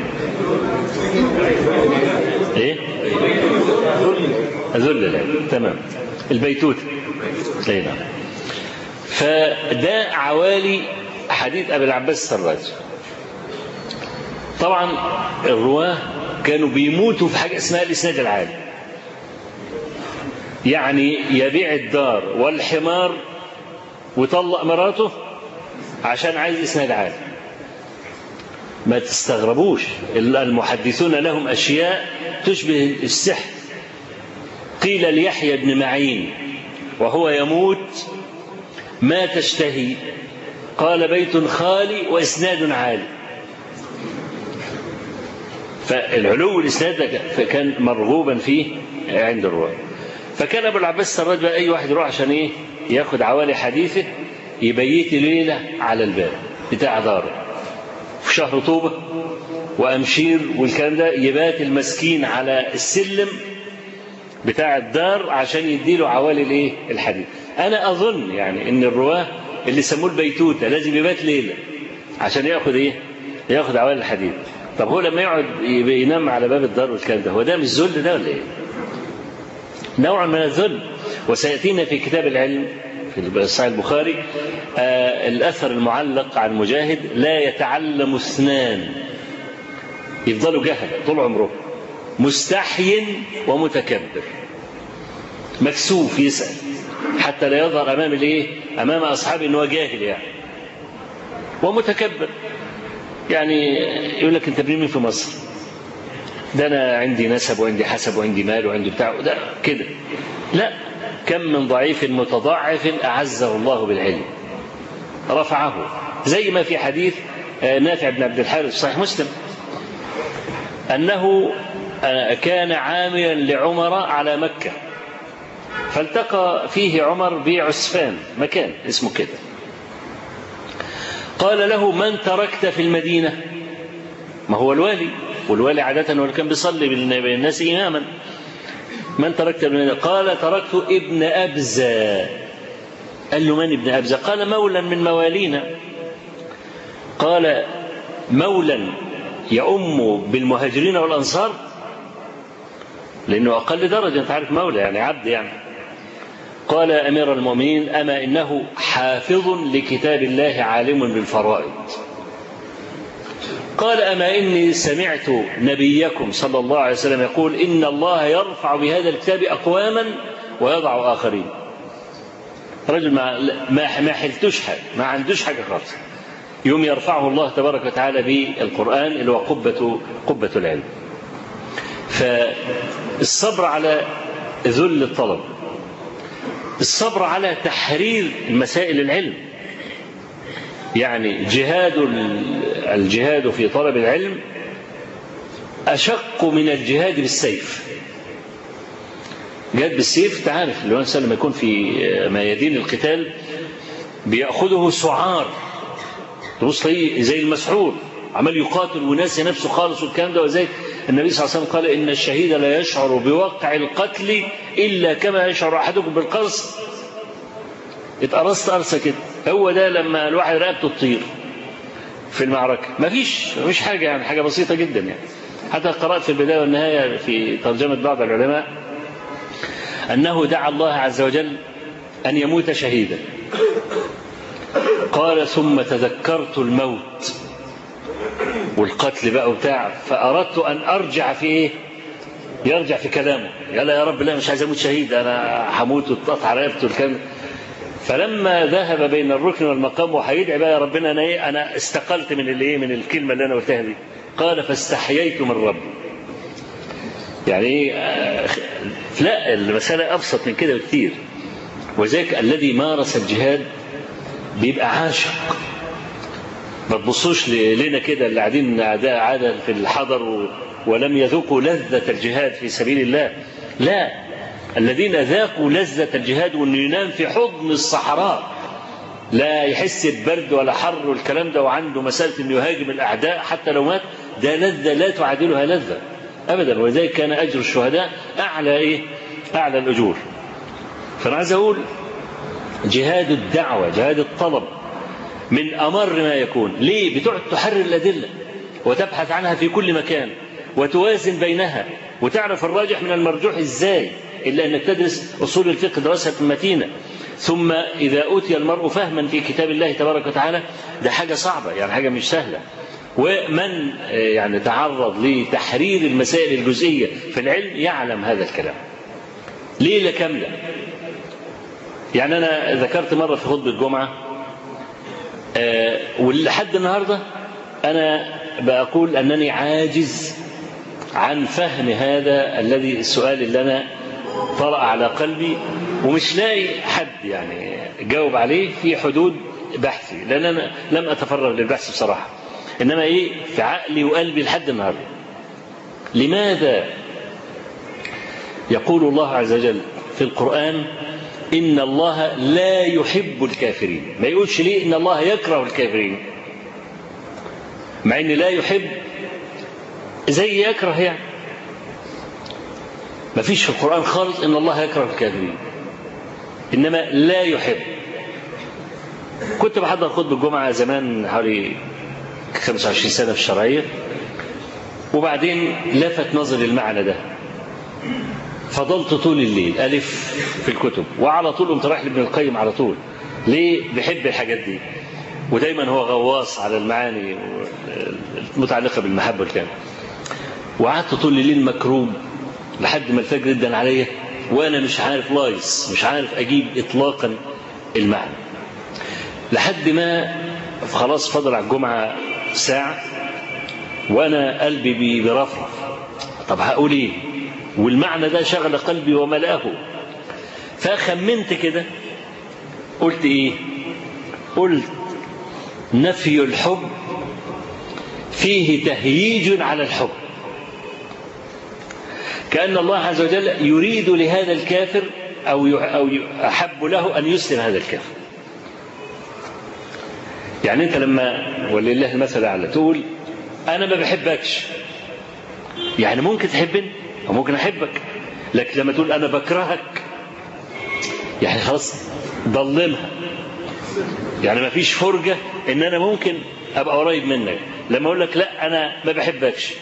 إيه؟ أذل العلم تمام. البيتوت. أي نعم. فده عوالي حديث أبي العباس السراج. طبعا الرواة كانوا بيموتوا في حاجة اسمها الإسناد العالي. يعني يبيع الدار والحمار ويطلق مراته عشان عايز إسناد عالي. ما تستغربوش المحدثون لهم أشياء تشبه السحر. قيل ليحيى بن معين وهو يموت ما تشتهي. قال بيت خالي وإسناد عالي. فالعلو الإسناد كان مرغوبا فيه عند الرواة. فكان أبو العباس السراج بقى أي واحد يروح عشان إيه؟ ياخد عوالي حديثه يبيت ليلة على الباب بتاع داره. في شهر طوبة وأمشير والكلام ده يبات المسكين على السلم بتاع الدار عشان يديله عوالي الايه الحديث أنا أظن يعني إن الرواة اللي سموه البيتوتة لازم يبات ليلة عشان ياخد إيه؟ ياخد عوالي الحديث طب هو لما يقعد ينام على باب الدار والكلام ده هو ده مش ذل ده ولا إيه؟ نوع من الذل. وسيأتينا في كتاب العلم في صحيح البخاري آه الأثر المعلق عن مجاهد لا يتعلم اثنان. يفضلوا جهل طول عمره. مستحي ومتكبر. مكسوف يسأل حتى لا يظهر أمام الإيه؟ أمام أصحابه أنه جاهل يعني. ومتكبر. يعني يقول لك أنت ابن مين في مصر؟ ده أنا عندي نسب وعندي حسب وعندي مال وعندي بتاع ده كده. لا كم من ضعيف متضعف أعزه الله بالعلم. رفعه. زي ما في حديث نافع بن عبد الحارث صحيح مسلم أنه كان عاملا لعمر على مكة. فالتقى فيه عمر بعسفان مكان اسمه كده. قال له من تركت في المدينة؟ ما هو الوالي والوالي عادة هو كان بيصلي بالناس إماما. من تركت في المدينة؟ قال تركت ابن أبزة. قال له من ابن أبزة؟ قال مولا من موالينا. قال مولا يؤم بالمهاجرين والأنصار؟ لأنه أقل درجة أنت عارف مولى يعني عبد يعني. قال أمير المؤمنين أما إنه حافظ لكتاب الله عالم بالفرائض. قال أما إني سمعت نبيكم صلى الله عليه وسلم يقول إن الله يرفع بهذا الكتاب أقواما ويضع آخرين. رجل ما ما ما حلتوش حاجة ما عندوش حاجة خالص. يوم يرفعه الله تبارك وتعالى بالقرآن اللي هو قبة قبة العلم. فالصبر على ذل الطلب. الصبر على تحرير مسائل العلم. يعني جهاد الجهاد في طلب العلم أشق من الجهاد بالسيف. جهاد بالسيف تعرف اللي هو الإنسان لما يكون في ميادين القتال بيأخذه سعار. تبص زي المسحور عمال يقاتل وناسي نفسه خالص والكلام ده وزي النبي صلى الله عليه وسلم قال إن الشهيد لا يشعر بوقع القتل إلا كما يشعر أحدكم بالقرص. اتقرصت قرصة كده هو ده لما الواحد رقبته تطير في المعركة. ما فيش مفيش حاجة يعني حاجة بسيطة جدا يعني. حتى قرأت في البداية والنهاية في ترجمة بعض العلماء أنه دعا الله عز وجل أن يموت شهيدا. قال ثم تذكرت الموت. والقتل بقى وبتاع فأردت أن أرجع في إيه؟ يرجع في كلامه. يلا يا رب لا مش عايز أموت شهيد أنا هموت وتقطع رقبته والكلام فلما ذهب بين الركن والمقام وهيدعي بقى يا ربنا أنا إيه؟ أنا استقلت من اللي إيه؟ من الكلمة اللي أنا قلتها دي. قال فاستحييت من ربي. يعني إيه؟ لا المسألة أبسط من كده بكتير. وذلك الذي مارس الجهاد بيبقى عاشق. ما تبصوش لنا كده اللي قاعدين أعداء عادة في الحضر ولم يذوقوا لذة الجهاد في سبيل الله. لا الذين ذاقوا لذة الجهاد وإنه ينام في حضن الصحراء. لا يحس ببرد ولا حر والكلام ده وعنده مسألة إنه يهاجم الأعداء حتى لو مات. ده لذة لا تعادلها لذة أبدا. ولذلك كان أجر الشهداء أعلى إيه؟ أعلى الأجور. فأنا عايز أقول جهاد الدعوة جهاد الطلب من أمر ما يكون. ليه؟ بتقعد تحرر الأدلة وتبحث عنها في كل مكان وتوازن بينها وتعرف الراجح من المرجوح إزاي. إلا أنك تدرس أصول الفقه دراسة متينة. ثم إذا أوتي المرء فهما في كتاب الله تبارك وتعالى ده حاجة صعبة يعني حاجة مش سهلة. ومن يعني تعرض لتحرير المسائل الجزئية في العلم يعلم هذا الكلام. ليلة كاملة. يعني أنا ذكرت مرة في خطبة الجمعة ولحد النهاردة أنا بقول أنني عاجز عن فهم هذا الذي السؤال اللي أنا طرأ على قلبي ومش لاقي حد يعني جاوب عليه في حدود بحثي لأن أنا لم أتفرغ للبحث بصراحة. إنما إيه؟ في عقلي وقلبي لحد النهاردة. لماذا يقول الله عز وجل في القرآن إن الله لا يحب الكافرين. ما يقولش ليه إن الله يكره الكافرين؟ مع إن لا يحب زي يكره يعني؟ ما فيش في القرآن خالص إن الله يكره الكافرين. إنما لا يحب. كنت بحضر خطبة الجمعة زمان حوالي 25 سنة في الشرعية وبعدين لفت نظري المعنى ده. فضلت طول الليل. ألف في الكتب. وعلى طول قمت رايح لابن القيم على طول. ليه؟ بحب الحاجات دي. ودايما هو غواص على المعاني المتعلقة بالمحبة والكلام. وقعدت طول الليل مكروب لحد ما الفجر ادن عليا. وأنا مش عارف لايص مش عارف أجيب اطلاقا المعنى. لحد ما خلاص فضل على الجمعة ساعة وأنا قلبي برفرف طب هقول إيه؟ والمعنى ده شغل قلبي وملأه. فخمنت كده. قلت إيه؟ قلت نفي الحب فيه تهييج على الحب. كأن الله عز وجل يريد لهذا الكافر أو أو أحب له أن يسلم هذا الكافر. يعني أنت لما ولله المثل الأعلى تقول أنا ما بحبكش. يعني ممكن تحبني؟ ممكن أحبك لكن لما تقول أنا بكرهك يعني خلاص ضلمها يعني ما فيش فرجة إن أنا ممكن أبقى قريب منك. لما أقول لك لا أنا ما بحبكش.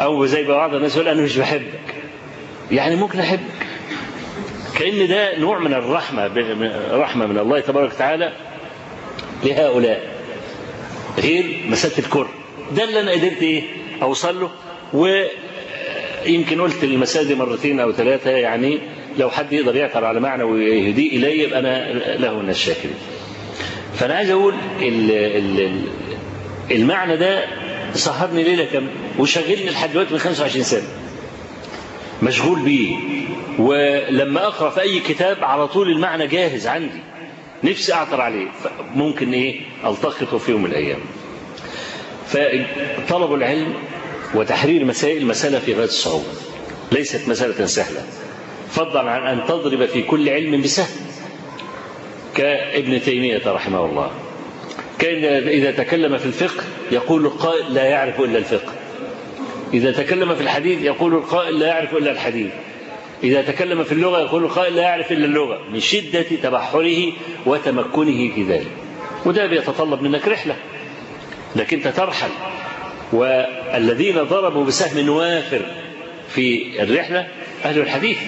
أو زي بعض الناس يقول أنا مش بحبك. يعني ممكن أحبك. كأن ده نوع من الرحمة رحمة من الله تبارك وتعالى لهؤلاء. غير مسألة الكره. ده اللي أنا قدرت إيه؟ أوصل له. ويمكن قلت المسألة دي مرتين أو ثلاثة يعني لو حد يقدر يعثر على معنى ويهديه إلي يبقى أنا له من الشاكرين. فأنا عايز أقول ال ال المعنى ده سهرني ليلة كم؟ وشغلني لحد دلوقتي من 25 سنة. مشغول بيه. ولما أقرأ في أي كتاب على طول المعنى جاهز عندي. نفسي أعثر عليه. ممكن إيه؟ ألتقطه في يوم من الأيام. فطلب العلم وتحرير مسائل مسألة في غاية الصعوبة. ليست مسألة سهلة. فضلا عن أن تضرب في كل علم بسهم كابن تيمية رحمه الله. كان إذا تكلم في الفقه يقول القائل لا يعرف إلا الفقه. إذا تكلم في الحديث يقول القائل لا يعرف إلا الحديث. إذا تكلم في اللغة يقول القائل لا يعرف إلا اللغة. من شدة تبحره وتمكنه في ذلك. وده بيتطلب منك رحلة. لكن أنت ترحل والذين ضربوا بسهم وافر في الرحلة أهل الحديث.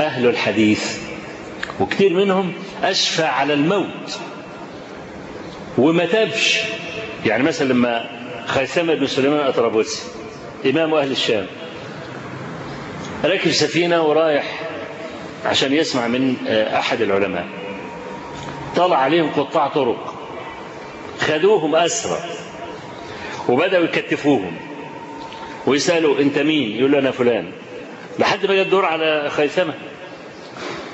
أهل الحديث. وكثير منهم أشفى على الموت وما تابش. يعني مثلا لما خيثمة بن سليمان أطرابلسي إمام أهل الشام راكب سفينة ورايح عشان يسمع من أحد العلماء. طلع عليهم قطاع طرق. خدوهم أسرى. وبدأوا يكتفوهم. ويسألوا أنت مين؟ يقول له أنا فلان. لحد ما جاء الدور على خيثمة.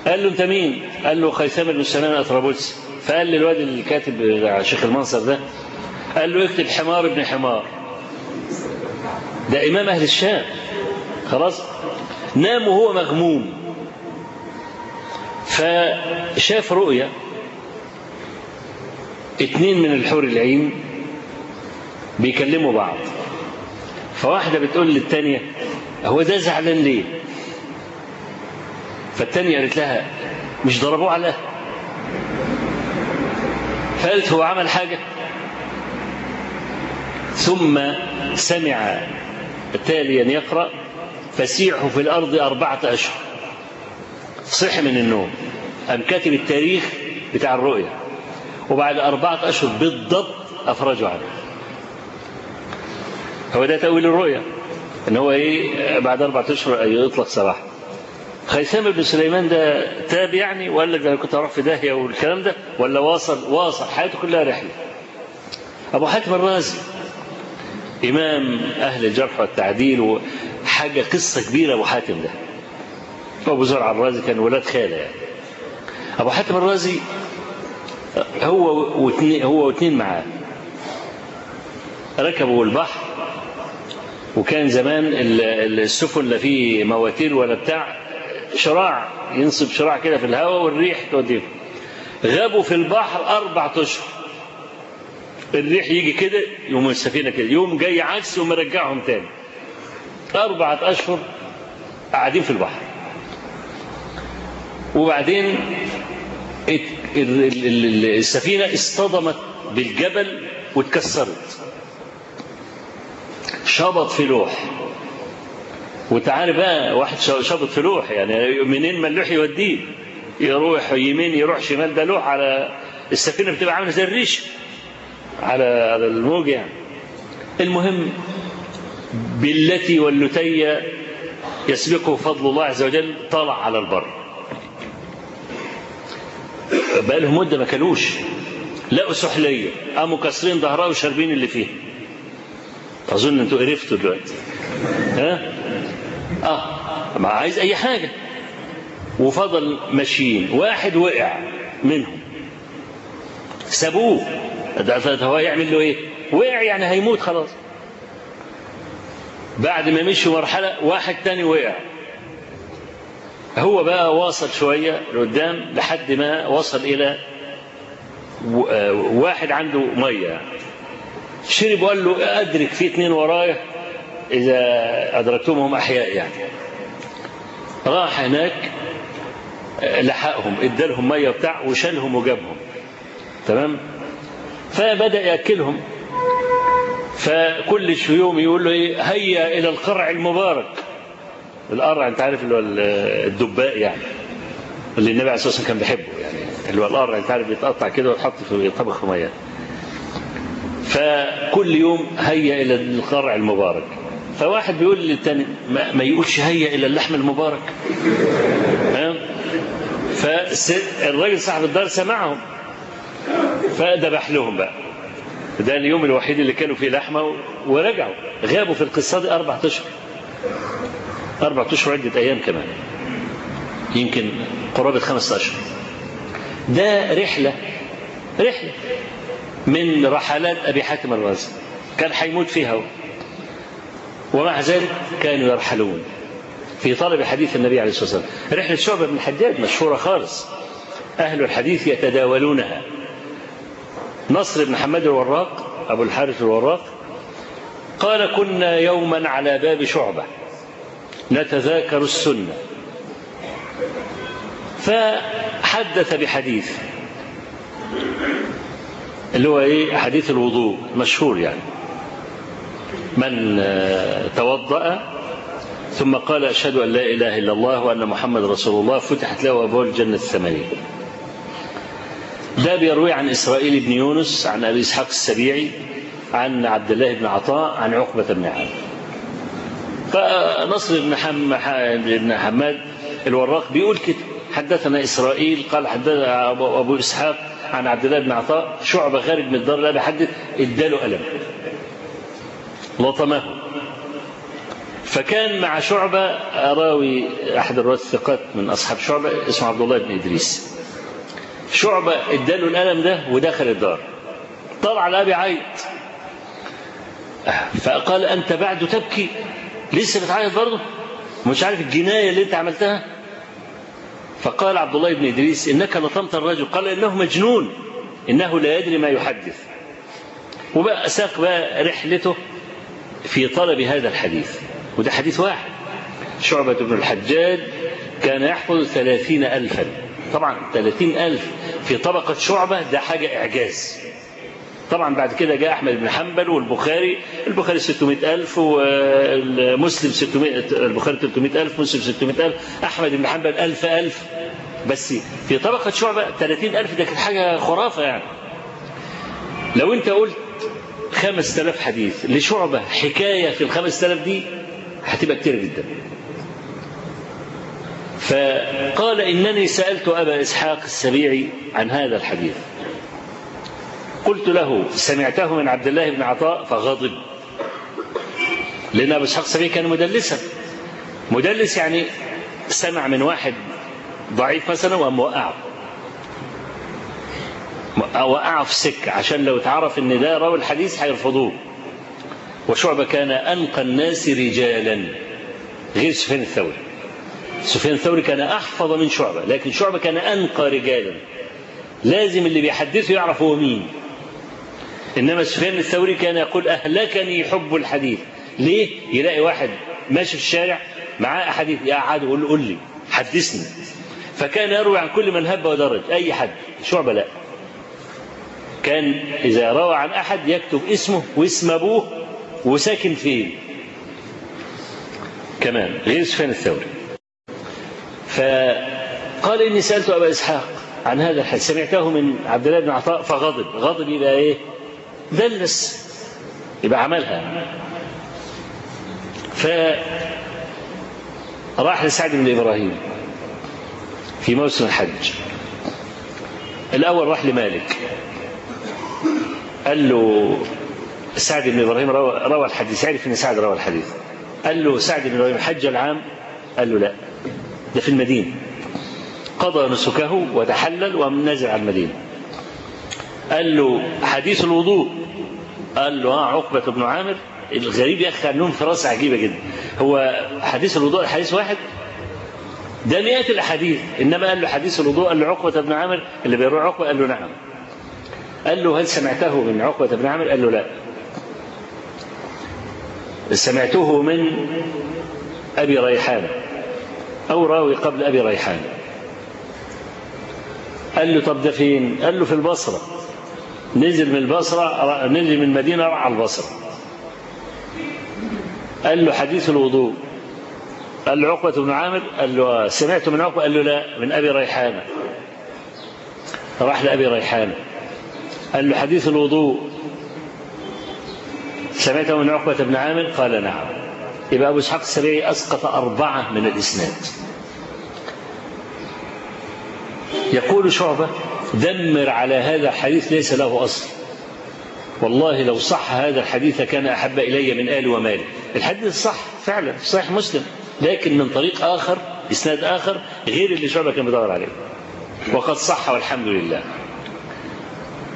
قال له أنت مين؟ قال له خيثمة بن سليمان أطرابلسي فقال للواد الكاتب شيخ المنصر ده قال له اكتب حمار ابن حمار. ده إمام أهل الشام. خلاص؟ نام وهو مغموم. فشاف رؤيا اتنين من الحور العين بيكلموا بعض. فواحدة بتقول للتانية هو ده زعلان ليه؟ فالتانية قالت لها مش ضربوه على فقالت هو عمل حاجة؟ ثم سمع تاليا يقرأ فسيحوا في الأرض أربعة أشهر. صح من النوم. أم كاتب التاريخ بتاع الرؤيا. وبعد أربعة أشهر بالضبط أفرجوا عنه هو ده تأويل الرؤيا إن هو إيه بعد أربعة أشهر يطلق سراحه خيثمة بن سليمان ده تاب يعني وقال لك ده أنا كنت أروح في داهية والكلام ده ولا واصل واصل حياته كلها رحلة. أبو حاتم الرازي إمام أهل الجرح والتعديل وحاجة قصة كبيرة أبو حاتم ده. أبو زرع الرازي كان ولاد خالة يعني. أبو حاتم الرازي هو واثنين هو واثنين معاه. ركبوا البحر وكان زمان السفن لا فيه مواتير ولا بتاع شراع ينصب شراع كده في الهواء والريح توديه. غابوا في البحر أربع أشهر. الريح يجي كده يوم السفينة كده يوم جاي عكس ومرجعهم تاني. أربعة أشهر قاعدين في البحر. وبعدين السفينة اصطدمت بالجبل واتكسرت. شبط في لوح. وتعالى بقى واحد شبط في لوح يعني منين ما اللوح يوديه؟ يروح يمين يروح شمال ده لوح على السفينة بتبقى عاملة زي الريش على على الموج يعني. المهم بالتي واللتي يسبقه فضل الله عز وجل طلع على البر. بقى لهم مدة ما كلوش. لقوا سحليه قاموا كاسرين ظهرها وشاربين اللي فيها. أظن أنتوا قرفتوا دلوقتي. ها؟ آه ما عايز أي حاجة. وفضل ماشيين. واحد وقع منهم. سابوه. ده هو يعمل له إيه؟ وقع يعني هيموت خلاص. بعد ما مشوا مرحلة واحد تاني وقع. هو بقى واصل شوية لقدام لحد ما وصل إلى آه، واحد عنده مية. شرب وقال له أدرك في اتنين ورايا إذا أدركتهم هم أحياء يعني. راح هناك لحقهم إدالهم مية بتاع وشالهم وجابهم. تمام؟ فبدأ يأكلهم. فكل يوم يقول له إيه؟ هيا إلى القرع المبارك. القرع أنت عارف اللي هو الدباء يعني اللي النبي عليه الصلاة والسلام كان بيحبه يعني. اللي هو القرع أنت عارف بيتقطع كده ويتحط في طبخ مية. فكل يوم هيا إلى القرع المبارك. فواحد بيقول للتاني ما, يقولش هيا إلى اللحم المبارك. فالراجل صاحب الدار سمعهم فذبح لهم بقى. ده اليوم الوحيد اللي كانوا فيه لحمة ورجعوا. غابوا في القصة دي أربعة أشهر. أربعة أشهر عدة أيام كمان. يمكن قرابة خمسة أشهر. ده رحلة رحلة. من رحلات أبي حاتم الرازي. كان هيموت فيها. ومع ذلك كانوا يرحلون في طلب حديث النبي عليه الصلاة والسلام. رحلة شعبة بن الحجاج مشهورة خالص. أهل الحديث يتداولونها. نصر بن حماد الوراق أبو الحارث الوراق قال كنا يوما على باب شعبة. نتذاكر السنة. فحدث بحديث. اللي هو إيه؟ حديث الوضوء. مشهور يعني. من آه، توضأ ثم قال أشهد أن لا إله إلا الله وأن محمد رسول الله فتحت له أبواب الجنة الثمانية. ده بيروي عن إسرائيل بن يونس عن أبي إسحاق السبيعي عن عبد الله بن عطاء عن عقبة بن عامر. فنصر بن. بن حماد الوراق بيقول كده. حدثنا إسرائيل قال حدثنا أبو إسحاق عن عبد الله بن عطاء شعبة خارج من الدار لا بيحدث اداله ألم. لطمه فكان مع شعبة راوي أحد الرواة الثقات من أصحاب شعبة اسمه عبد الله بن إدريس. شعبة اداله الألم ده ودخل الدار. طلع الأبي عيط. فقال أنت بعد تبكي؟ لسه بتعيط برضه؟ مش عارف الجناية اللي أنت عملتها؟ فقال عبد الله بن إدريس إنك لطمت الرجل. قال إنه مجنون إنه لا يدري ما يحدث. وبقى ساق بقى رحلته في طلب هذا الحديث. وده حديث واحد. شعبة بن الحجاج كان يحفظ ثلاثين ألفا. طبعا ثلاثين ألف في طبقة شعبة ده حاجة إعجاز. طبعا بعد كده جاء أحمد بن حنبل والبخاري البخاري 600 ألف ومسلم 600 البخاري 300 ألف مسلم 600 ألف أحمد بن حنبل ألف ألف. بس في طبقة شعبة 30 ألف ده كانت حاجة خرافة يعني. لو أنت قلت 5000 حديث لشعبة حكاية في ال 5000 دي هتبقى كتير جدا. فقال إنني سألت أبا إسحاق السبيعي عن هذا الحديث. قلت له سمعته من عبد الله بن عطاء فغضب. لأن أبو إسحاق السبيعي كان مدلسا. مدلس يعني سمع من واحد ضعيف مثلا وقام وقعه وقعه في سكة عشان لو تعرف إن ده راوي الحديث هيرفضوه. وشعبة كان أنقى الناس رجالا. غير سفيان الثوري. سفيان الثوري كان أحفظ من شعبة لكن شعبة كان أنقى رجالا. لازم اللي بيحدثه يعرف هو مين. إنما سفيان الثوري كان يقول أهلكني حب الحديث. ليه؟ يلاقي واحد ماشي في الشارع معاه أحاديث يقعد يقول قول لي حدثني. فكان يروي عن كل من هب ودرج أي حد شعبة لا كان إذا روى عن أحد يكتب اسمه واسم أبوه وساكن فين؟ كمان غير سفيان الثوري. فقال إني سألت أبا إسحاق عن هذا الحديث. سمعته من عبد الله بن عطاء فغضب. غضب يبقى إيه؟ دلس يبقى عملها. فراح لسعد بن إبراهيم في موسم الحج. الأول راح لمالك. قال له سعد بن إبراهيم روى, الحديث عرف إن سعد روى الحديث. قال له سعد بن إبراهيم حج العام؟ قال له لا. ده في المدينة. قضى نسكه وتحلل ونزل على المدينة. قال له حديث الوضوء. قال له آه عقبة بن عامر الغريب يا أخي أنهم فراسة عجيبة جدا. هو حديث الوضوء حديث واحد؟ ده مئات الأحاديث. إنما قال له حديث الوضوء قال له عقبة بن عامر اللي بيروح عقبة قال له نعم. قال له هل سمعته من عقبة بن عامر؟ قال له لا. سمعته من أبي ريحان أو راوي قبل أبي ريحان. قال له طب ده فين؟ قال له في البصرة. نزل من البصرة نزل من المدينة راح على البصرة. قال له حديث الوضوء. قال له عقبة بن عامر قال له سمعت من عقبة؟ قال له لا من أبي ريحانة. راح لأبي ريحانة. قال له حديث الوضوء. سمعته من عقبة بن عامر؟ قال نعم. يبقى أبو إسحاق السبيعي أسقط أربعة من الإسناد. يقول شعبة دمر على هذا الحديث ليس له أصل. والله لو صح هذا الحديث كان أحب إلي من آل ومال الحديث صح فعلا في صحيح مسلم. لكن من طريق آخر إسناد آخر غير اللي شعبة كان بيدور عليه. وقد صح والحمد لله.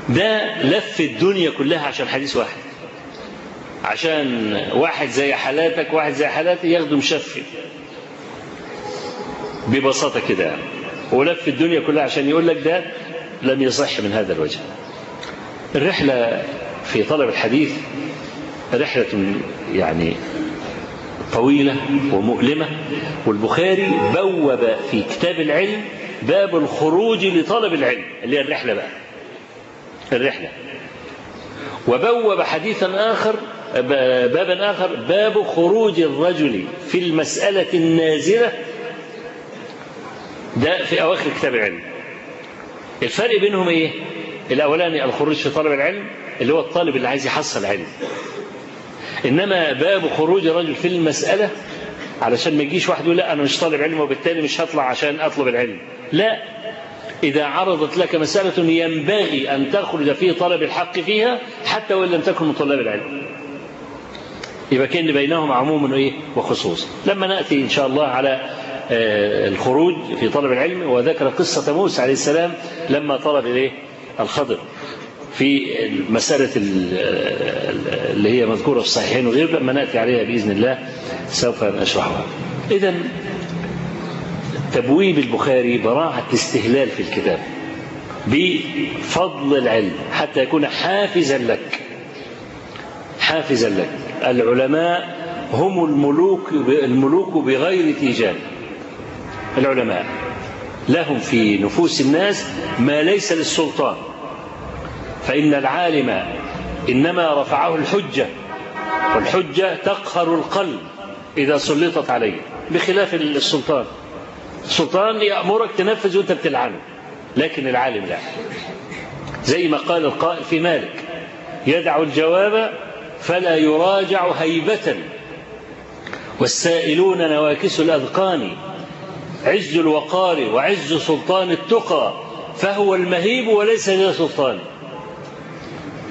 ده لف الدنيا كلها عشان حديث واحد. عشان واحد زي حالاتك واحد زي حالاتي ياخده مشفي ببساطة كده. ولف الدنيا كلها عشان يقول لك ده لم يصح من هذا الوجه. الرحلة في طلب الحديث رحلة يعني طويلة ومؤلمة والبخاري بوب في كتاب العلم باب الخروج لطلب العلم اللي هي الرحلة بقى. الرحلة. وبوب حديثا آخر بابا آخر باب خروج الرجل في المسألة النازلة. ده في أواخر كتاب العلم. الفرق بينهم إيه؟ الأولاني الخروج في طلب العلم اللي هو الطالب اللي عايز يحصل علم. إنما باب خروج الرجل في المسألة علشان ما يجيش واحد يقول لا أنا مش طالب علم وبالتالي مش هطلع عشان أطلب العلم. لا إذا عرضت لك مسألة ينبغي أن تخرج في طلب الحق فيها حتى وإن لم تكن من طلاب العلم. يبقى كان بينهم عموم إيه؟ وخصوص. لما نأتي إن شاء الله على الخروج في طلب العلم وذكر قصة موسى عليه السلام لما طلب إليه الخضر. في مسألة اللي هي مذكورة في الصحيحين وغير لما نأتي عليها بإذن الله سوف نشرحها. إذا تبويب البخاري براعة استهلال في الكتاب بفضل العلم حتى يكون حافزا لك. حافزا لك. العلماء هم الملوك الملوك بغير تيجان. العلماء. لهم في نفوس الناس ما ليس للسلطان. فإن العالم إنما رفعه الحجة والحجة تقهر القلب إذا سلطت عليه بخلاف السلطان. السلطان يأمرك تنفذ وأنت بتلعنه لكن العالم لا. زي ما قال القائل في مالك يدع الجواب فلا يراجع هيبة. والسائلون نواكس الأذقان عز الوقار وعز سلطان التقى فهو المهيب وليس ذا سلطان.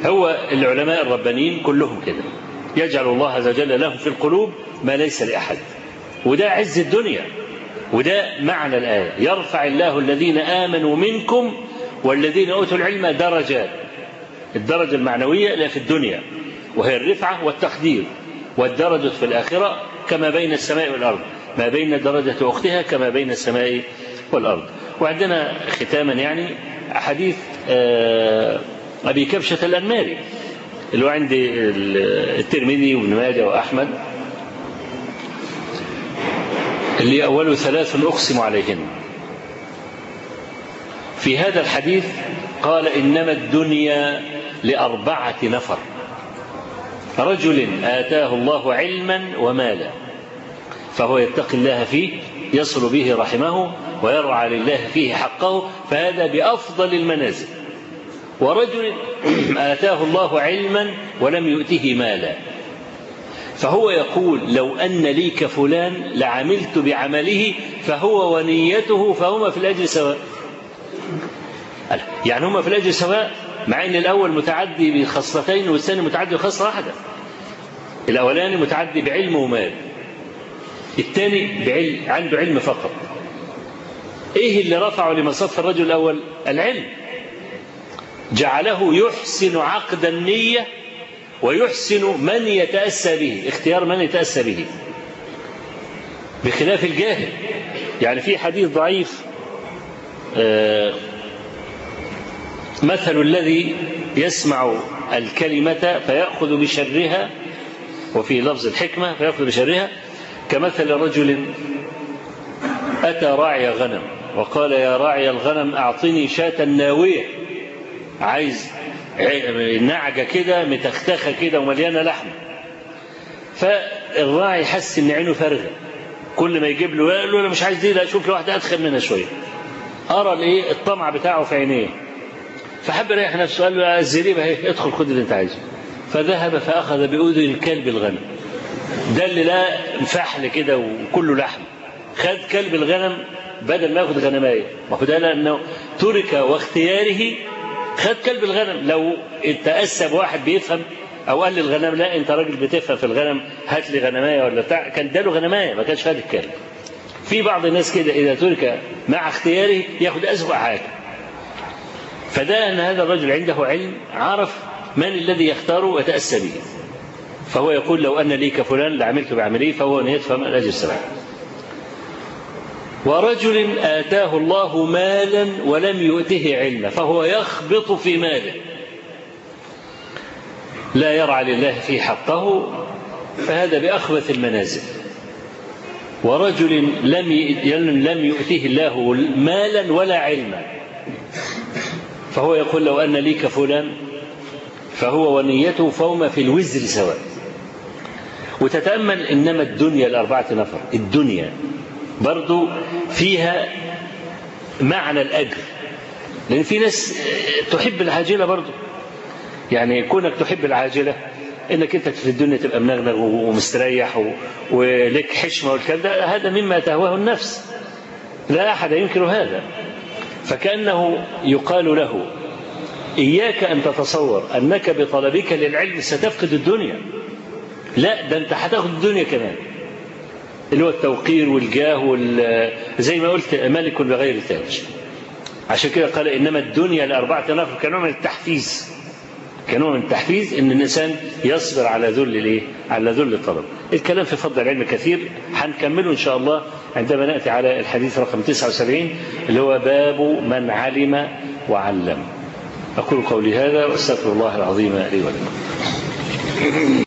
هو العلماء الربانيين كلهم كده. يجعل الله عز وجل لهم في القلوب ما ليس لأحد. وده عز الدنيا. وده معنى الآية. يرفع الله الذين آمنوا منكم والذين أوتوا العلم درجات. الدرجة المعنوية لا في الدنيا. وهي الرفعة والتقدير. والدرجة في الآخرة كما بين السماء والأرض. ما بين درجة أختها كما بين السماء والأرض. وعندنا ختاما يعني حديث أبي كبشة الأنماري اللي هو عند الترمذي وابن ماجه وأحمد اللي أول ثلاث أقسم عليهن. في هذا الحديث قال إنما الدنيا لأربعة نفر. رجل آتاه الله علما ومالا. فهو يتقي الله فيه يصل به رحمه ويرعى لله فيه حقه فهذا بأفضل المنازل. ورجل (clears throat) آتاه الله علما ولم يؤته مالا. فهو يقول لو أن لي كفلان لعملت بعمله فهو ونيته فهما في الأجر سواء. يعني هما في الأجر سواء مع أن الأول متعدي بخصلتين والثاني متعدي بخصلة واحدة. الأولاني متعدي بعلم ومال. الثاني بعلم عنده علم فقط. إيه اللي رفعه لمصف الرجل الأول؟ العلم. جعله يحسن عقد النية ويحسن من يتأسى به. اختيار من يتأسى به. بخلاف الجاهل. يعني في حديث ضعيف آه، مثل الذي يسمع الكلمة فيأخذ بشرها وفي لفظ الحكمة فيأخذ بشرها. كمثل رجل أتى راعي غنم وقال يا راعي الغنم أعطني شاة ناوية عايز نعجة كده متختخة كده ومليانة لحم. فالراعي حس إن عينه فارغة. كل ما يجيب له يقول له أنا مش عايز دي لا شوف لي واحدة أدخل منها شوية. أرى الايه الطمع بتاعه في عينيه. فحب يريح نفسه قال له يا الزريبه اهي ادخل خد اللي أنت عايزه. فذهب فأخذ بأذن الكلب الغنم. ده اللي لا فحل كده وكله لحم. خد كلب الغنم بدل ما ياخد غنماية. ما هو ده لأنه ترك واختياره خد كلب الغنم. لو تأسى بواحد بيفهم أو قال للغنم لا أنت راجل بتفهم في الغنم هات لي غنماية ولا بتاع. كان اداله غنماية ما كانش خد الكلب. في بعض الناس كده إذا ترك مع اختياره ياخد أسوأ حاجة. فده إن هذا الرجل عنده علم عرف من الذي يختاره ويتأسى به. فهو يقول لو أن لي كفلان لعملت بعمليه فهو نيته فما الاجر السبع ورجل آتاه الله مالا ولم يؤته علما فهو يخبط في ماله. لا يرعى لله في حقه فهذا بأخبث المنازل. ورجل لم لم يؤته الله مالا ولا علما فهو يقول لو أن لي كفلان فهو ونيته فهما في الوزر سواء. وتتأمل إنما الدنيا الأربعة نفر. الدنيا برضو فيها معنى الأجر. لأن في ناس تحب العاجلة برضو. يعني كونك تحب العاجلة إنك أنت في الدنيا تبقى منغنغ ومستريح ولك حشمة والكلام ده هذا مما تهواه النفس. لا أحد ينكر هذا. فكأنه يقال له إياك أن تتصور أنك بطلبك للعلم ستفقد الدنيا. لا ده أنت هتاخد الدنيا كمان اللي هو التوقير والجاه وال زي ما قلت ملك بغير تاج عشان كده قال إنما الدنيا لأربعة نفر كنوع من التحفيز كنوع من التحفيز إن الإنسان يصبر على ذل الإيه؟ على ذل الطلب. الكلام في فضل العلم كثير هنكمله إن شاء الله عندما نأتي على الحديث رقم 79 اللي هو باب من علم وعلم. أقول قولي هذا وأستغفر الله العظيم لي ولكم.